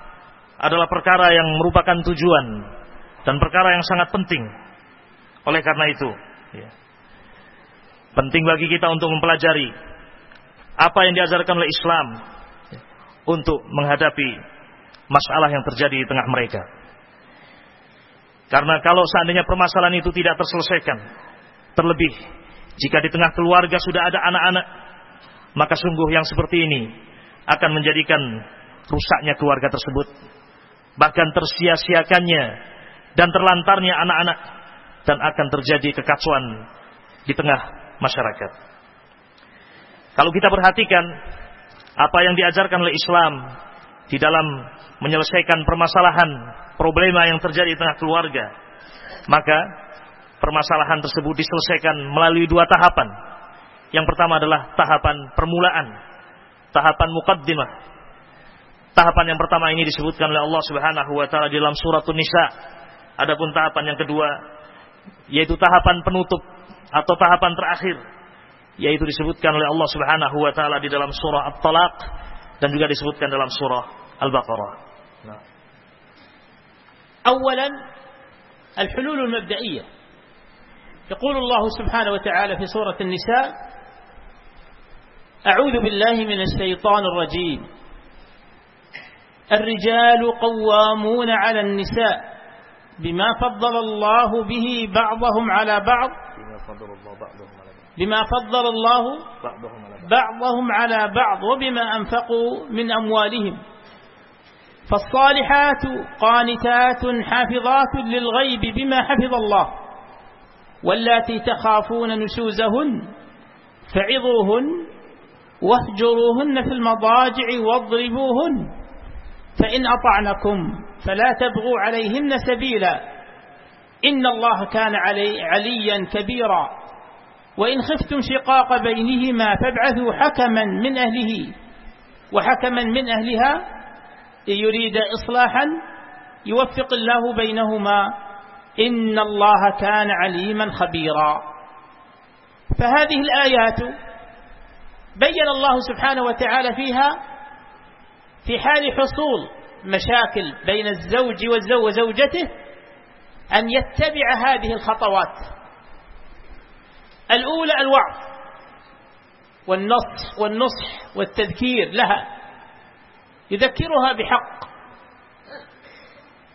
adalah perkara yang merupakan tujuan dan perkara yang sangat penting. Oleh karena itu, ya, penting bagi kita untuk mempelajari apa yang diajarkan oleh Islam untuk menghadapi masalah yang terjadi di tengah mereka. Karena kalau seandainya permasalahan itu tidak terselesaikan, terlebih jika di tengah keluarga sudah ada anak-anak, maka sungguh yang seperti ini akan menjadikan rusaknya keluarga tersebut, bahkan tersia-siakannya dan terlantarnya anak-anak dan akan terjadi kekacauan di tengah masyarakat. Kalau kita perhatikan apa yang diajarkan oleh Islam di dalam menyelesaikan permasalahan problema yang terjadi di tengah keluarga, maka permasalahan tersebut diselesaikan melalui dua tahapan. Yang pertama adalah tahapan permulaan, tahapan mukaddimah. Tahapan yang pertama ini disebutkan oleh Allah Subhanahu wa taala di dalam surat Nisa. Adapun tahapan yang kedua yaitu tahapan penutup atau tahapan terakhir yaitu disebutkan oleh Allah Subhanahu wa taala di dalam surah At-Talaq dan juga disebutkan dalam surah Al-Baqarah. Nah. أولا الحلول المبدئية يقول الله سبحانه وتعالى في سورة النساء أعوذ بالله من الشيطان الرجيم الرجال قوامون على النساء بما فضل الله به بعضهم على بعض بما فضل الله بعضهم على بعض وبما أنفقوا من أموالهم. فالصالحات قانتات حافظات للغيب بما حفظ الله. واللاتي تخافون نشوزهن فعظوهن واهجروهن في المضاجع واضربوهن. فإن أطعنكم فلا تبغوا عليهن سبيلا. إن الله كان علي عليا كبيرا. وإن خفتم شقاق بينهما فابعثوا حكما من أهله. وحكما من أهلها يريد إصلاحا يوفق الله بينهما. إن الله كان عليما خبيرا. فهذه الآيات بين الله سبحانه وتعالى فيها في حال حصول مشاكل بين الزوج وزوجته أن يتبع هذه الخطوات. الأولى الوعظ والنص والنصح والتذكير لها. يذكرها بحق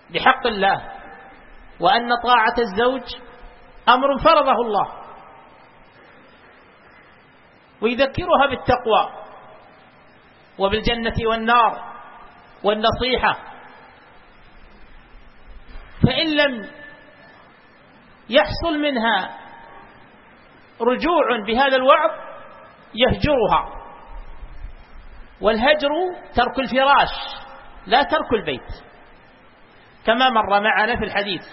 بحق الله وأن طاعة الزوج أمر فرضه الله. ويذكرها بالتقوى وبالجنة والنار والنصيحة. فإن لم يحصل منها رجوع بهذا الوعظ يهجرها. والهجر ترك الفراش لا ترك البيت. كما مر معنا في الحديث.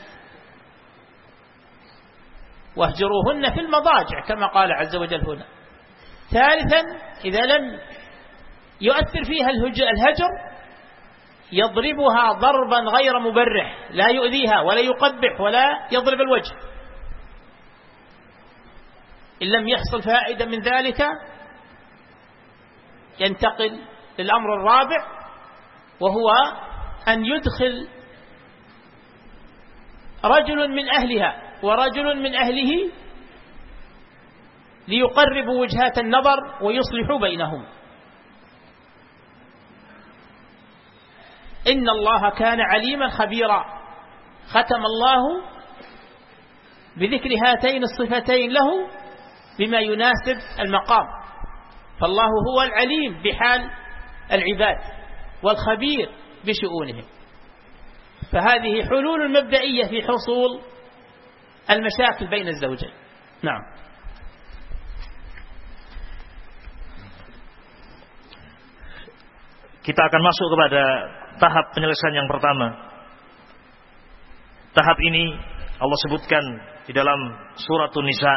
واهجروهن في المضاجع كما قال عز وجل هنا. ثالثا إذا لم يؤثر فيها الهجر يضربها ضربا غير مبرح لا يؤذيها ولا يقبح ولا يضرب الوجه. إن لم يحصل فائدة من ذلك ينتقل للأمر الرابع وهو أن يدخل رجل من أهلها ورجل من أهله ليقربوا وجهات النظر ويصلحوا بينهم. إن الله كان عليما خبيرا. ختم الله بذكر هاتين الصفتين له بما يناسب المقام. فالله هو العليم بحال العباد والخبير بشؤونهم. فهذه حلول مبدئية في حصول المشاكل بين الزوجين. نعم. Kita akan masuk kepada tahap penyelesaian yang pertama. Tahap ini Allah sebutkan di dalam surat Nisa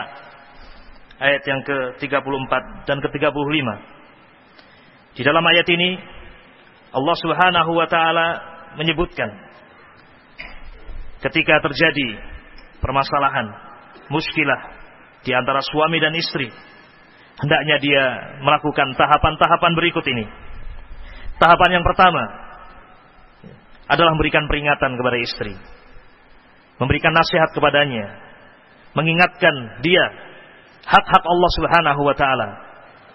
ayat yang ke-34 dan ke-35. Di dalam ayat ini Allah Subhanahu wa taala menyebutkan ketika terjadi permasalahan, muskilah di antara suami dan istri, hendaknya dia melakukan tahapan-tahapan berikut ini. Tahapan yang pertama adalah memberikan peringatan kepada istri. Memberikan nasihat kepadanya. Mengingatkan dia hak-hak Allah Subhanahu wa taala.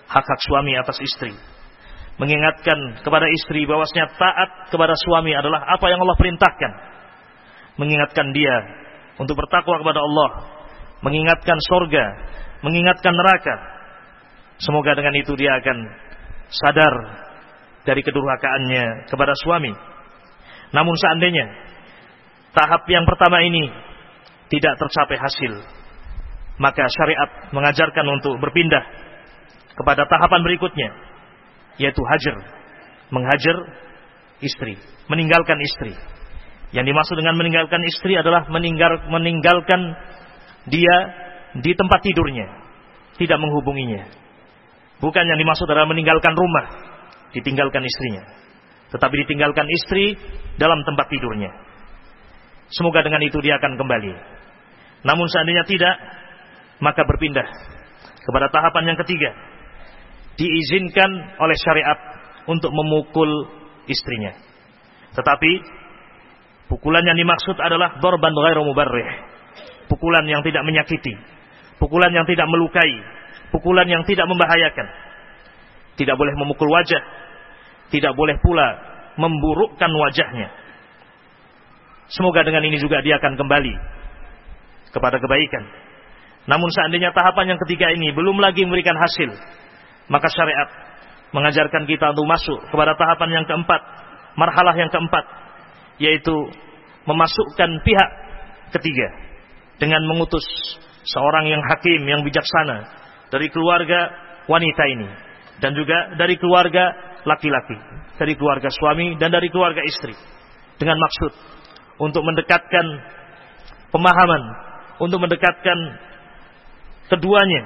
Hak-hak suami atas istri. Mengingatkan kepada istri bahwasanya taat kepada suami adalah apa yang Allah perintahkan. mengingatkan dia untuk bertakwa kepada Allah, mengingatkan sorga, mengingatkan neraka. Semoga dengan itu dia akan sadar dari kedurhakaannya kepada suami. Namun seandainya tahap yang pertama ini tidak tercapai hasil, maka syariat mengajarkan untuk berpindah kepada tahapan berikutnya, yaitu hajar, menghajar istri, meninggalkan istri. Yang dimaksud dengan meninggalkan istri adalah meninggal, meninggalkan dia di tempat tidurnya, tidak menghubunginya. Bukan yang dimaksud adalah meninggalkan rumah, ditinggalkan istrinya. Tetapi ditinggalkan istri dalam tempat tidurnya. Semoga dengan itu dia akan kembali. Namun seandainya tidak, maka berpindah kepada tahapan yang ketiga. Diizinkan oleh syariat untuk memukul istrinya. Tetapi pukulan yang dimaksud adalah dorban ghairu mubarrih. Pukulan yang tidak menyakiti, pukulan yang tidak melukai, pukulan yang tidak membahayakan. Tidak boleh memukul wajah, tidak boleh pula memburukkan wajahnya. Semoga dengan ini juga dia akan kembali kepada kebaikan. Namun seandainya tahapan yang ketiga ini belum lagi memberikan hasil, maka syariat mengajarkan kita untuk masuk kepada tahapan yang keempat, marhalah yang keempat, yaitu memasukkan pihak ketiga dengan mengutus seorang yang hakim, yang bijaksana dari keluarga wanita ini dan juga dari keluarga laki-laki, dari keluarga suami dan dari keluarga istri dengan maksud untuk mendekatkan pemahaman, untuk mendekatkan keduanya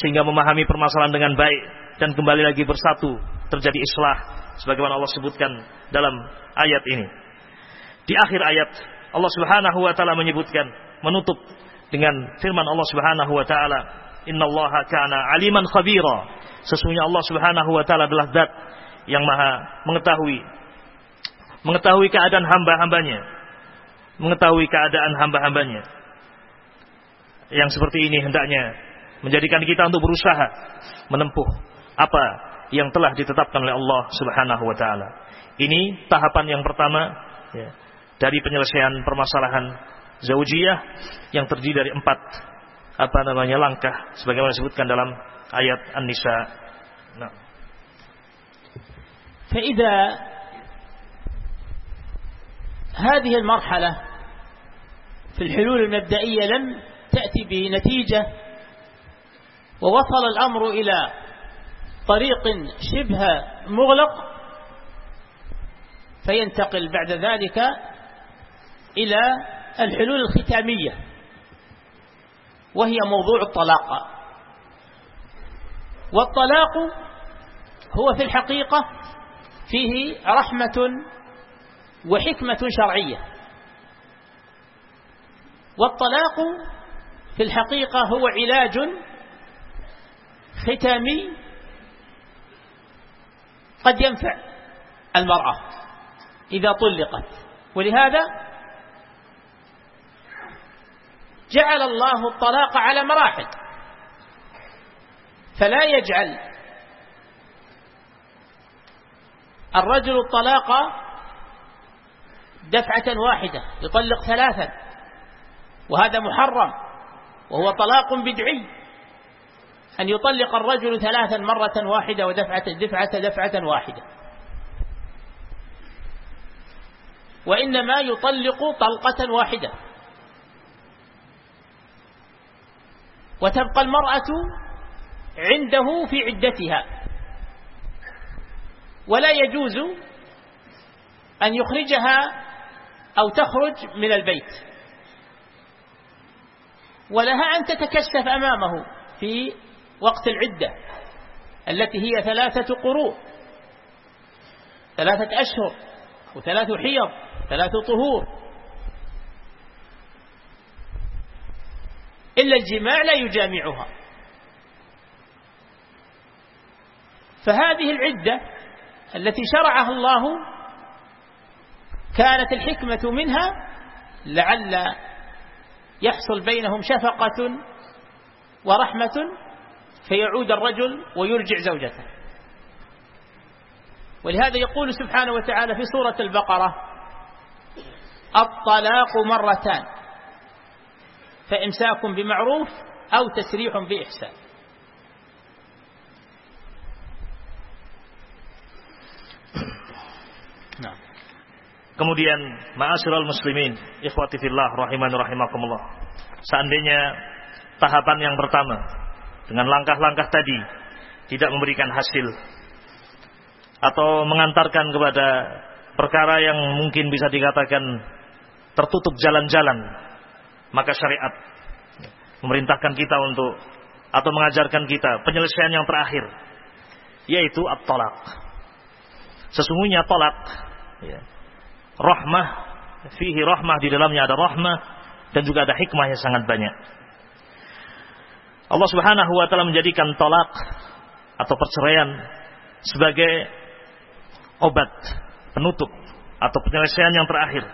sehingga memahami permasalahan dengan baik dan kembali lagi bersatu terjadi islah sebagaimana Allah sebutkan dalam ayat ini. Di akhir ayat Allah Subhanahu wa taala menyebutkan menutup dengan firman Allah Subhanahu wa taala, "Innallaha kana aliman khabira." Sesungguhnya Allah Subhanahu wa taala adalah zat yang Maha mengetahui mengetahui keadaan hamba-hambanya, mengetahui keadaan hamba-hambanya Yang seperti ini hendaknya menjadikan kita untuk berusaha menempuh apa yang telah ditetapkan oleh Allah Subhanahu wa taala. Ini tahapan yang pertama ya, dari penyelesaian permasalahan zaujiyah yang terdiri dari empat apa namanya langkah sebagaimana disebutkan dalam ayat An-Nisa. Nah. فإذا هذه المرحلة في الحلول المبدئية لم تأتي بنتيجة ووصل الأمر إلى طريق شبه مغلق فينتقل بعد ذلك إلى الحلول الختامية وهي موضوع الطلاق. والطلاق هو في الحقيقة فيه رحمة وحكمة شرعية. والطلاق في الحقيقة هو علاج ختامي قد ينفع المرأة إذا طلقت. ولهذا جعل الله الطلاق على مراحل. فلا يجعل الرجل الطلاق دفعة واحدة يطلق ثلاثا وهذا محرم. وهو طلاق بدعي. أن يطلق الرجل ثلاثا مرة واحدة ودفعة دفعة دفعة واحدة. وإنما يطلق طلقة واحدة. وتبقى المرأة عنده في عدتها. ولا يجوز أن يخرجها أو تخرج من البيت. ولها أن تتكشف أمامه في وقت العدة التي هي ثلاثة قروء ثلاثة أشهر وثلاث حيض ثلاث طهور. إلا الجماع لا يجامعها. فهذه العدة التي شرعها الله كانت الحكمة منها لعل يحصل بينهم شفقة ورحمة فيعود الرجل ويرجع زوجته. ولهذا يقول سبحانه وتعالى في سورة البقرة الطلاق مرتان فإمساك بمعروف أو تسريح بإحسان. Kemudian ma'asyiral muslimin, ikhwati fillah rahiman rahimakumullah. Seandainya tahapan yang pertama dengan langkah-langkah tadi tidak memberikan hasil atau mengantarkan kepada perkara yang mungkin bisa dikatakan tertutup jalan-jalan, maka syariat memerintahkan kita untuk atau mengajarkan kita penyelesaian yang terakhir yaitu at-talaq. Sesungguhnya talak ya, rahmah fihi rahmah di dalamnya ada rahmah dan juga ada hikmah yang sangat banyak. Allah Subhanahu wa taala menjadikan talak atau perceraian sebagai obat penutup atau penyelesaian yang terakhir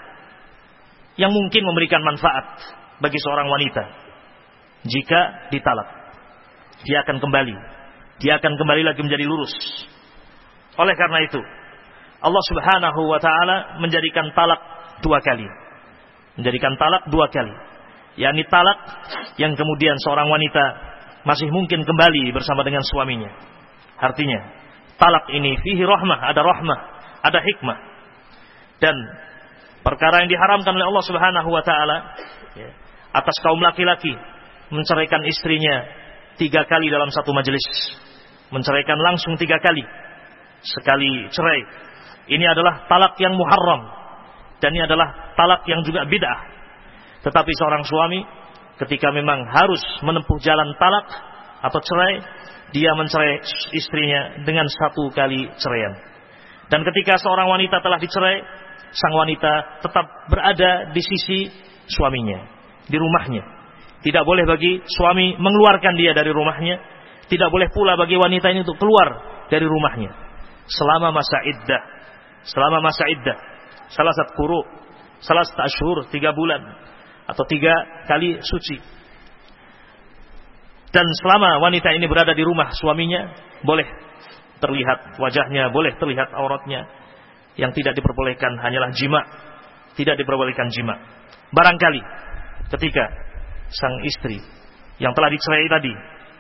yang mungkin memberikan manfaat bagi seorang wanita jika ditalak. Dia akan kembali. Dia akan kembali lagi menjadi lurus. Oleh karena itu, Allah Subhanahu wa taala menjadikan talak dua kali. Menjadikan talak dua kali. yakni talak yang kemudian seorang wanita masih mungkin kembali bersama dengan suaminya. Artinya, talak ini fihi rahmah, ada rahmah, ada hikmah. Dan perkara yang diharamkan oleh Allah Subhanahu wa taala ya, atas kaum laki-laki menceraikan istrinya tiga kali dalam satu majelis. Menceraikan langsung tiga kali. Sekali cerai ini adalah talak yang muharram. Dan ini adalah talak yang juga bid'ah. Tetapi seorang suami ketika memang harus menempuh jalan talak atau cerai, dia mencerai istrinya dengan satu kali ceraian. Dan ketika seorang wanita telah dicerai, sang wanita tetap berada di sisi suaminya, di rumahnya. Tidak boleh bagi suami mengeluarkan dia dari rumahnya, tidak boleh pula bagi wanita ini untuk keluar dari rumahnya selama masa iddah selama masa iddah. Salah satu kuru salah satu ashur tiga bulan. Atau tiga kali suci. Dan selama wanita ini berada di rumah suaminya boleh terlihat wajahnya boleh terlihat auratnya. Yang tidak diperbolehkan hanyalah jima. Tidak diperbolehkan jima. Barangkali ketika sang istri yang telah dicerai tadi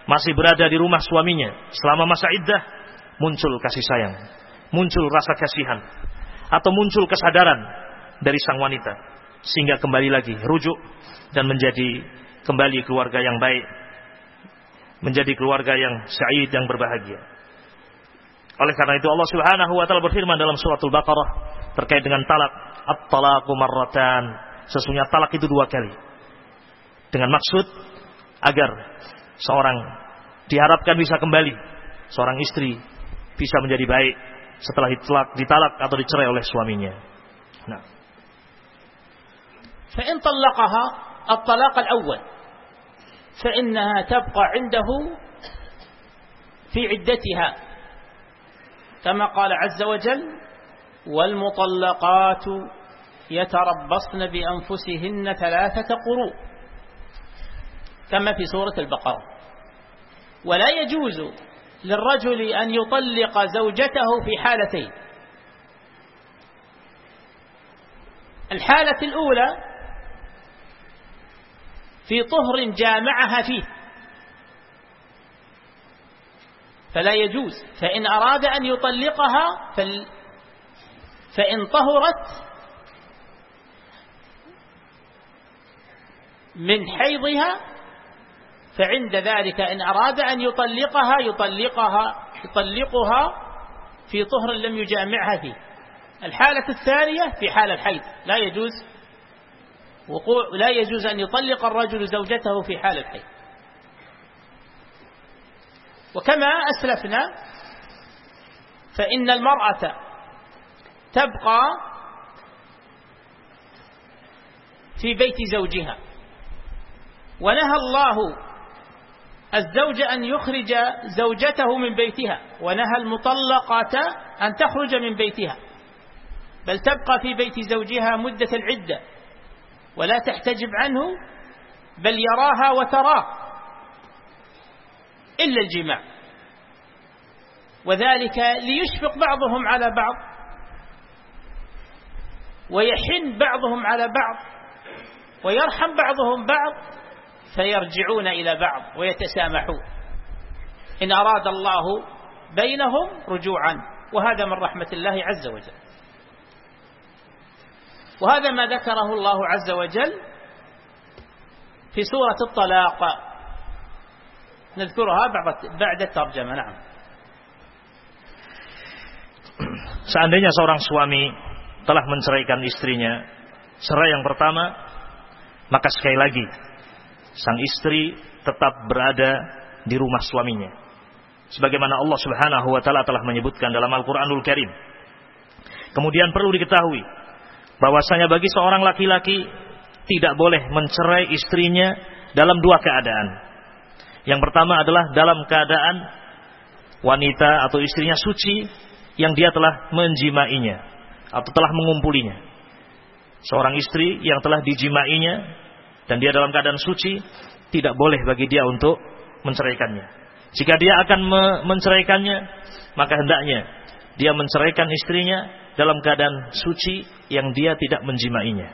masih berada di rumah suaminya selama masa iddah muncul kasih sayang muncul rasa kasihan atau muncul kesadaran dari sang wanita sehingga kembali lagi rujuk dan menjadi kembali keluarga yang baik menjadi keluarga yang sa'id yang berbahagia. Oleh karena itu Allah Subhanahu wa taala berfirman dalam suratul Baqarah terkait dengan talak at-talaqu marratan. Sesungguhnya talak itu dua kali. Dengan maksud agar seorang diharapkan bisa kembali seorang istri bisa menjadi baik setelah ditalak, ditalak atau dicerai oleh suaminya. Nah. فإن طلقها الطلاق الأول فإنها تبقى عنده في عدتها كما قال عز وجل والمطلقات يتربصن بأنفسهن ثلاثة قروء كما في سورة البقرة ولا يجوز للرجل أن يطلق زوجته في حالتين. الحالة الأولى في طهر جامعها فيه. فلا يجوز. فإن أراد أن يطلقها فال فإن طهرت من حيضها فعند ذلك إن أراد أن يطلقها يطلقها يطلقها في طهر لم يجامعها فيه. الحالة الثانية في حال الحيض. لا يجوز وقوع لا يجوز أن يطلق الرجل زوجته في حال الحيض. وكما أسلفنا فإن المرأة تبقى في بيت زوجها. ونهى الله الزوج أن يخرج زوجته من بيتها ونهى المطلقة أن تخرج من بيتها. بل تبقى في بيت زوجها مدة العدة ولا تحتجب عنه بل يراها وتراه إلا الجماع. وذلك ليشفق بعضهم على بعض ويحن بعضهم على بعض ويرحم بعضهم بعض فيرجعون إلى بعض ويتسامحون. إن أراد الله بينهم رجوعا وهذا من رحمة الله عز وجل. وهذا ما ذكره الله عز وجل في سورة الطلاق. نذكرها بعد الترجمة نعم. Seandainya seorang suami telah menceraikan istrinya, cerai yang pertama, maka sekali lagi sang istri tetap berada di rumah suaminya. Sebagaimana Allah Subhanahu wa taala telah menyebutkan dalam Al-Qur'anul Karim. Kemudian perlu diketahui bahwasanya bagi seorang laki-laki tidak boleh mencerai istrinya dalam dua keadaan. Yang pertama adalah dalam keadaan wanita atau istrinya suci yang dia telah menjimainya atau telah mengumpulinya. Seorang istri yang telah dijimainya dan dia dalam keadaan suci tidak boleh bagi dia untuk menceraikannya. Jika dia akan menceraikannya, maka hendaknya dia menceraikan istrinya dalam keadaan suci yang dia tidak menjimainya.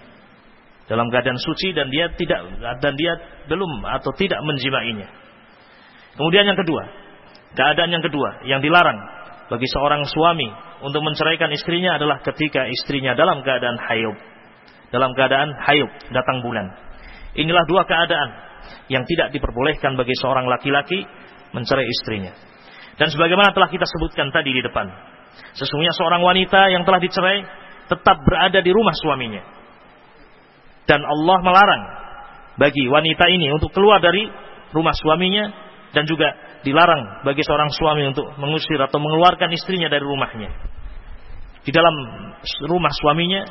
Dalam keadaan suci dan dia tidak dan dia belum atau tidak menjimainya. Kemudian yang kedua, keadaan yang kedua yang dilarang bagi seorang suami untuk menceraikan istrinya adalah ketika istrinya dalam keadaan hayub. Dalam keadaan hayub, datang bulan. Inilah dua keadaan yang tidak diperbolehkan bagi seorang laki-laki mencerai istrinya. Dan sebagaimana telah kita sebutkan tadi di depan, sesungguhnya seorang wanita yang telah dicerai tetap berada di rumah suaminya. Dan Allah melarang bagi wanita ini untuk keluar dari rumah suaminya dan juga dilarang bagi seorang suami untuk mengusir atau mengeluarkan istrinya dari rumahnya. Di dalam rumah suaminya,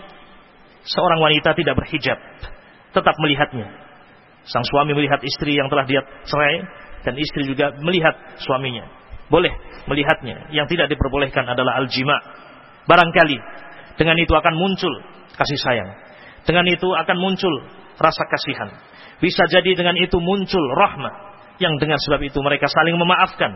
seorang wanita tidak berhijab tetap melihatnya. Sang suami melihat istri yang telah dia cerai dan istri juga melihat suaminya. Boleh melihatnya. Yang tidak diperbolehkan adalah aljima. Barangkali dengan itu akan muncul kasih sayang. Dengan itu akan muncul rasa kasihan. Bisa jadi dengan itu muncul rahmat yang dengan sebab itu mereka saling memaafkan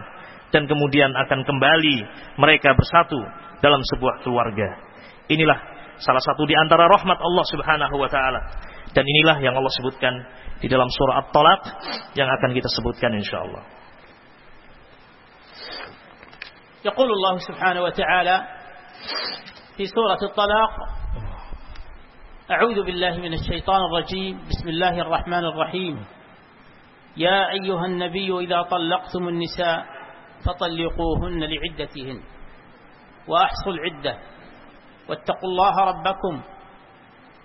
dan kemudian akan kembali mereka bersatu dalam sebuah keluarga. Inilah salah satu di antara rahmat Allah Subhanahu wa taala dan inilah yang Allah sebutkan di dalam surah At-Talaq yang akan kita sebutkan insyaallah. يقول الله سبحانه وتعالى في سورة الطلاق أعوذ بالله من الشيطان الرجيم بسم الله الرحمن الرحيم يا أيها النبي إذا طلقتم النساء فطلقوهن لعدتهن وأحصوا العدة واتقوا الله ربكم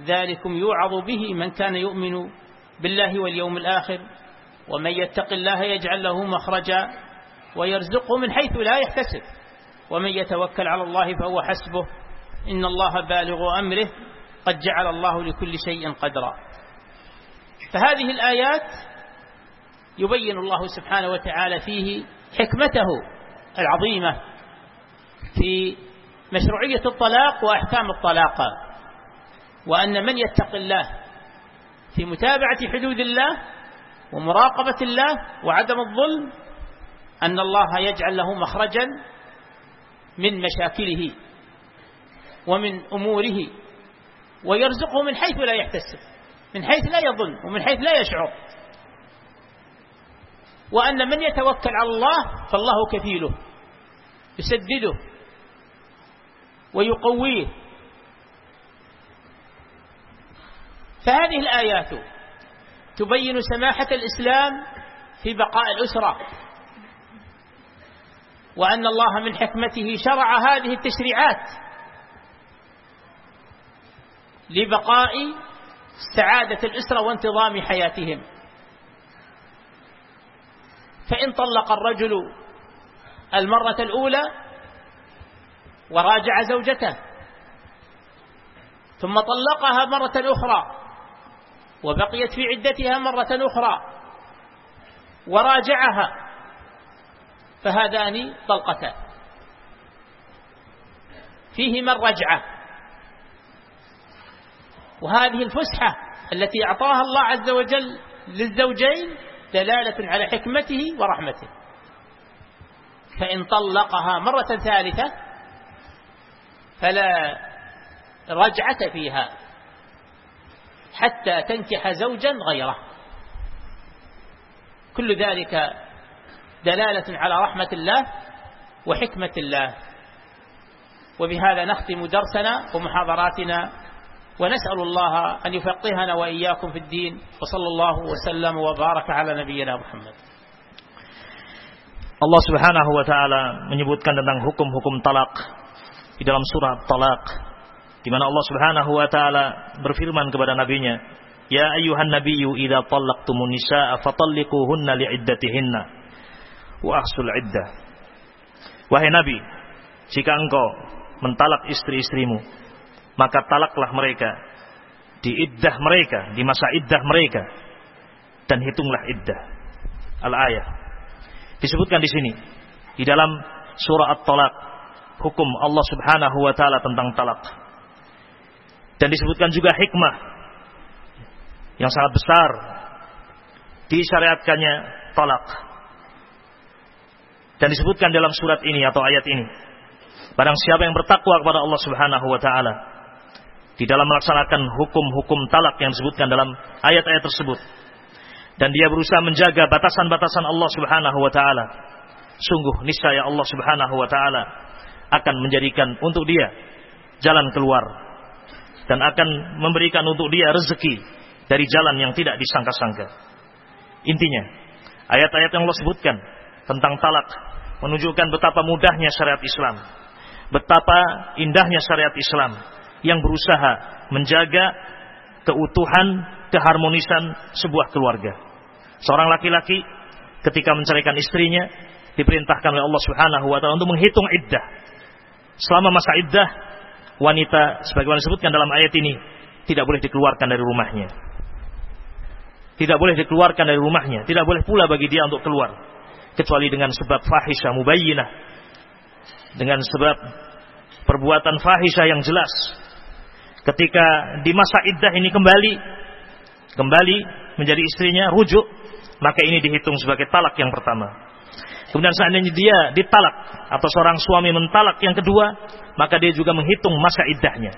ذلكم يوعظ به من كان يؤمن بالله واليوم الآخر ومن يتق الله يجعل له مخرجا ويرزقه من حيث لا يحتسب ومن يتوكل على الله فهو حسبه. إن الله بالغ أمره قد جعل الله لكل شيء قدرا. فهذه الآيات يبين الله سبحانه وتعالى فيه حكمته العظيمة في مشروعية الطلاق وأحكام الطلاق. وأن من يتق الله في متابعة حدود الله ومراقبة الله وعدم الظلم أن الله يجعل له مخرجا من مشاكله ومن أموره ويرزقه من حيث لا يحتسب من حيث لا يظن ومن حيث لا يشعر. وأن من يتوكل على الله فالله كفيله يسدده ويقويه. فهذه الآيات تبين سماحة الإسلام في بقاء الأسرة وأن الله من حكمته شرع هذه التشريعات لبقاء سعادة الأسرة وانتظام حياتهم. فإن طلق الرجل المرة الأولى وراجع زوجته ثم طلقها مرة أخرى وبقيت في عدتها مرة أخرى وراجعها فهذان طلقتان. فيهما الرجعة. وهذه الفسحة التي أعطاها الله عز وجل للزوجين دلالة على حكمته ورحمته. فإن طلقها مرة ثالثة فلا رجعة فيها. حتى تنكح زوجا غيره. كل ذلك دلالة على رحمة الله وحكمة الله. وبهذا نختم درسنا ومحاضراتنا. ونسأل الله أن يفقهنا وإياكم في الدين. وصلى الله وسلم وبارك على نبينا محمد. Allah Subhanahu wa taala menyebutkan tentang hukum-hukum talak. Di dalam surah Talak di mana Allah Subhanahu wa taala berfirman kepada nabinya, "Ya ayyuhan nabiyyu idza talaqtumun nisaa fatalliquhunna li'iddatihinna wa ahsul iddah." Wahai nabi, jika engkau mentalak istri-istrimu, maka talaklah mereka di iddah mereka, di masa iddah mereka dan hitunglah iddah. Al-ayah. Disebutkan di sini di dalam surah At-Talaq hukum Allah Subhanahu wa taala tentang talak. Dan disebutkan juga hikmah yang sangat besar disyariatkannya talak. Dan disebutkan dalam surat ini atau ayat ini. Barang siapa yang bertakwa kepada Allah Subhanahu wa taala di dalam melaksanakan hukum-hukum talak yang disebutkan dalam ayat-ayat tersebut dan dia berusaha menjaga batasan-batasan Allah Subhanahu wa taala. Sungguh niscaya Allah Subhanahu wa taala akan menjadikan untuk dia jalan keluar dan akan memberikan untuk dia rezeki dari jalan yang tidak disangka-sangka. Intinya, ayat-ayat yang Allah sebutkan tentang talak menunjukkan betapa mudahnya syariat Islam, betapa indahnya syariat Islam yang berusaha menjaga keutuhan, keharmonisan sebuah keluarga. Seorang laki-laki ketika menceraikan istrinya diperintahkan oleh Allah Subhanahu wa taala untuk menghitung iddah. Selama masa iddah, wanita sebagaimana disebutkan dalam ayat ini tidak boleh dikeluarkan dari rumahnya. Tidak boleh dikeluarkan dari rumahnya, tidak boleh pula bagi dia untuk keluar kecuali dengan sebab fahisyah mubayyinah. Dengan sebab perbuatan fahisyah yang jelas. Ketika di masa iddah ini kembali kembali menjadi istrinya, rujuk, maka ini dihitung sebagai talak yang pertama. Kemudian seandainya dia ditalak atau seorang suami mentalak yang kedua, maka dia juga menghitung masa iddahnya.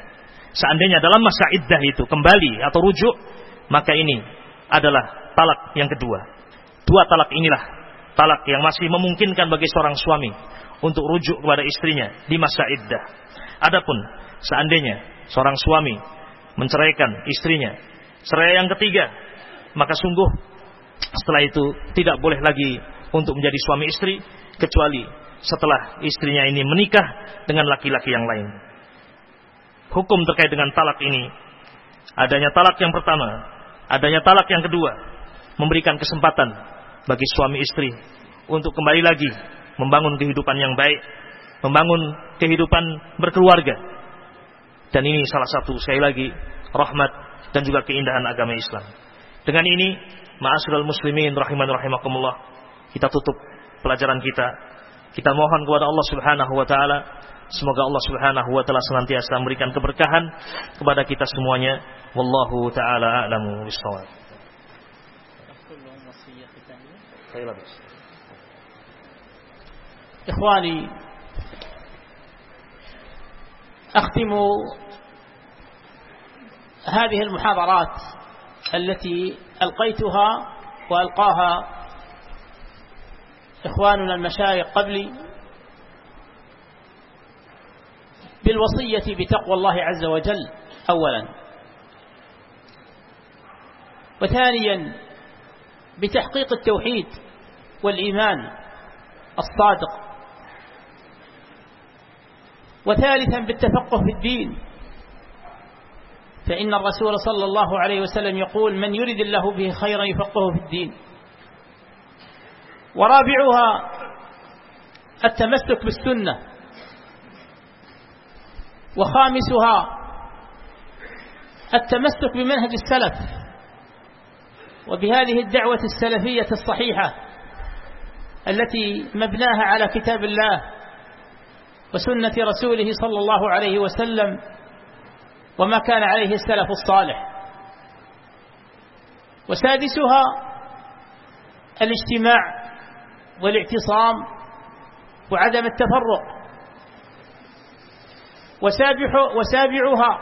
Seandainya dalam masa iddah itu kembali atau rujuk, maka ini adalah talak yang kedua. Dua talak inilah talak yang masih memungkinkan bagi seorang suami untuk rujuk kepada istrinya di masa iddah. Adapun seandainya seorang suami menceraikan istrinya, cerai yang ketiga, maka sungguh setelah itu tidak boleh lagi untuk menjadi suami istri kecuali setelah istrinya ini menikah dengan laki-laki yang lain. Hukum terkait dengan talak ini adanya talak yang pertama, adanya talak yang kedua, memberikan kesempatan bagi suami istri untuk kembali lagi membangun kehidupan yang baik, membangun kehidupan berkeluarga. Dan ini salah satu sekali lagi rahmat dan juga keindahan agama Islam. Dengan ini, ma'asyiral muslimin rahiman rahimakumullah, kita tutup pelajaran kita. Kita mohon kepada Allah Subhanahu wa taala semoga Allah Subhanahu wa taala senantiasa memberikan keberkahan kepada kita semuanya. Wallahu taala a'lamu bissawab. إخواني أختم هذه المحاضرات التي ألقيتها وألقاها إخواننا المشايخ قبلي بالوصية بتقوى الله عز وجل أولا. وثانيا بتحقيق التوحيد والإيمان الصادق. وثالثا بالتفقه في الدين. فإن الرسول صلى الله عليه وسلم يقول من يرد الله به خيرا يفقهه في الدين. ورابعها التمسك بالسنة. وخامسها التمسك بمنهج السلف. وبهذه الدعوة السلفية الصحيحة التي مبناها على كتاب الله وسنة رسوله صلى الله عليه وسلم وما كان عليه السلف الصالح. وسادسها الاجتماع والاعتصام وعدم التفرق. وسابح وسابعها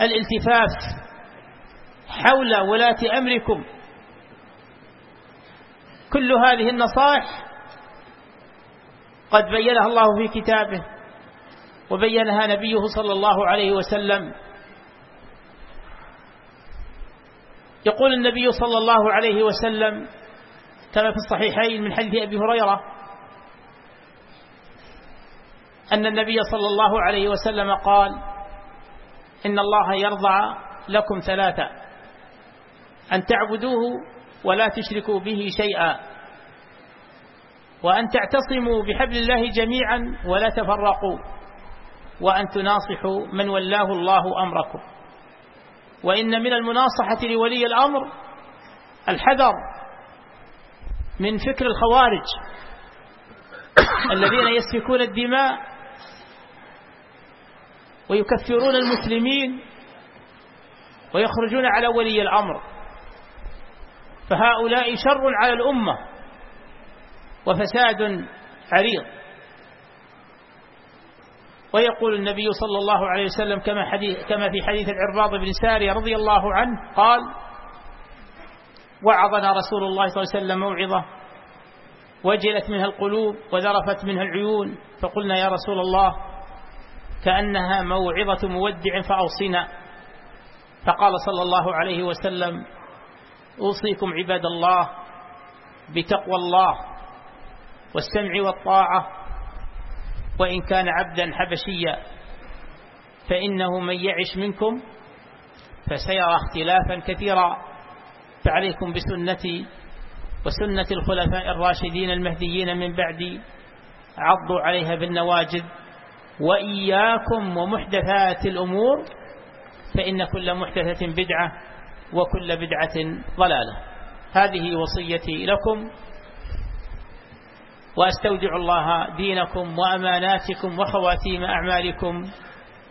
الالتفاف حول ولاة أمركم. كل هذه النصائح قد بينها الله في كتابه وبينها نبيه صلى الله عليه وسلم. يقول النبي صلى الله عليه وسلم كما في الصحيحين من حديث أبي هريرة أن النبي صلى الله عليه وسلم قال إن الله يرضى لكم ثلاثة أن تعبدوه ولا تشركوا به شيئا وأن تعتصموا بحبل الله جميعا ولا تفرقوا وأن تناصحوا من ولاه الله أمركم. وإن من المناصحة لولي الأمر الحذر من فكر الخوارج الذين يسفكون الدماء ويكفرون المسلمين ويخرجون على ولي الأمر. فهؤلاء شر على الأمة وفساد عريض. ويقول النبي صلى الله عليه وسلم كما, حديث كما في حديث العرباض بن ساري رضي الله عنه قال وعظنا رسول الله صلى الله عليه وسلم موعظة. وجلت منها القلوب وذرفت منها العيون. فقلنا يا رسول الله كأنها موعظة مودع فأوصنا. فقال صلى الله عليه وسلم أوصيكم عباد الله بتقوى الله والسمع والطاعة وإن كان عبدا حبشيا فإنه من يعش منكم فسيرى اختلافا كثيرا. فعليكم بسنتي وسنة الخلفاء الراشدين المهديين من بعدي عضوا عليها بالنواجد وإياكم ومحدثات الأمور فإن كل محدثة بدعة وكل بدعة ضلالة. هذه وصيتي لكم وأستودع الله دينكم وأماناتكم وخواتيم أعمالكم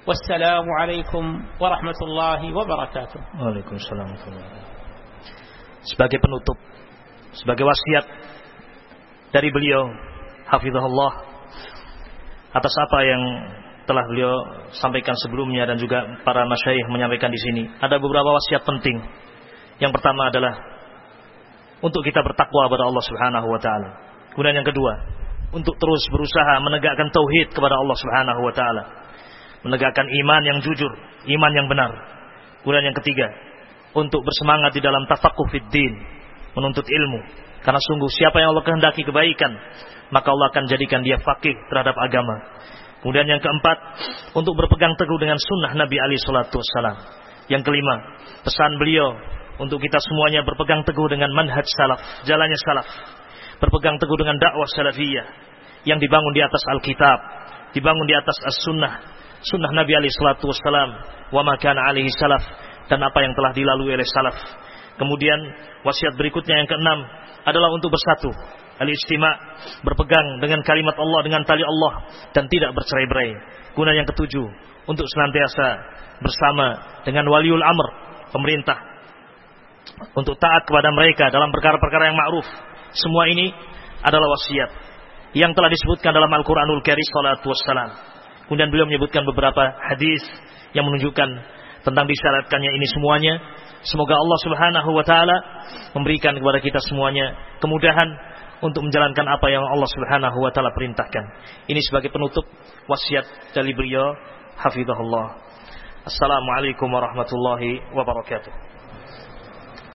والسلام عليكم ورحمة الله وبركاته. Waalaikumsalam Sebagai penutup Sebagai wasiat Dari beliau Hafizahullah Atas apa yang telah beliau sampaikan sebelumnya dan juga para masyayikh menyampaikan di sini. Ada beberapa wasiat penting. Yang pertama adalah untuk kita bertakwa kepada Allah Subhanahu wa taala. Kemudian yang kedua, untuk terus berusaha menegakkan tauhid kepada Allah Subhanahu wa taala. Menegakkan iman yang jujur, iman yang benar. Kemudian yang ketiga, untuk bersemangat di dalam tafaqquh fid din, menuntut ilmu. Karena sungguh siapa yang Allah kehendaki kebaikan, maka Allah akan jadikan dia fakih terhadap agama. Kemudian yang keempat, untuk berpegang teguh dengan sunnah Nabi Ali Shallallahu Wasallam. Yang kelima, pesan beliau untuk kita semuanya berpegang teguh dengan manhaj salaf, jalannya salaf. Berpegang teguh dengan dakwah salafiyah yang dibangun di atas Alkitab, dibangun di atas as-sunnah, sunnah Nabi Ali Shallallahu Wasallam, wa makan alihi salaf dan apa yang telah dilalui oleh salaf. Kemudian wasiat berikutnya yang keenam adalah untuk bersatu al-istima berpegang dengan kalimat Allah dengan tali Allah dan tidak bercerai-berai. Guna yang ketujuh untuk senantiasa bersama dengan waliul amr pemerintah untuk taat kepada mereka dalam perkara-perkara yang ma'ruf. Semua ini adalah wasiat yang telah disebutkan dalam Al-Qur'anul Karim sallallahu wassalam. Kemudian beliau menyebutkan beberapa hadis yang menunjukkan tentang disyaratkannya ini semuanya. Semoga Allah Subhanahu wa taala memberikan kepada kita semuanya kemudahan untuk menjalankan apa yang Allah Subhanahu wa taala perintahkan. Ini sebagai penutup wasiat dari beliau hafizahullah. Assalamualaikum warahmatullahi wabarakatuh.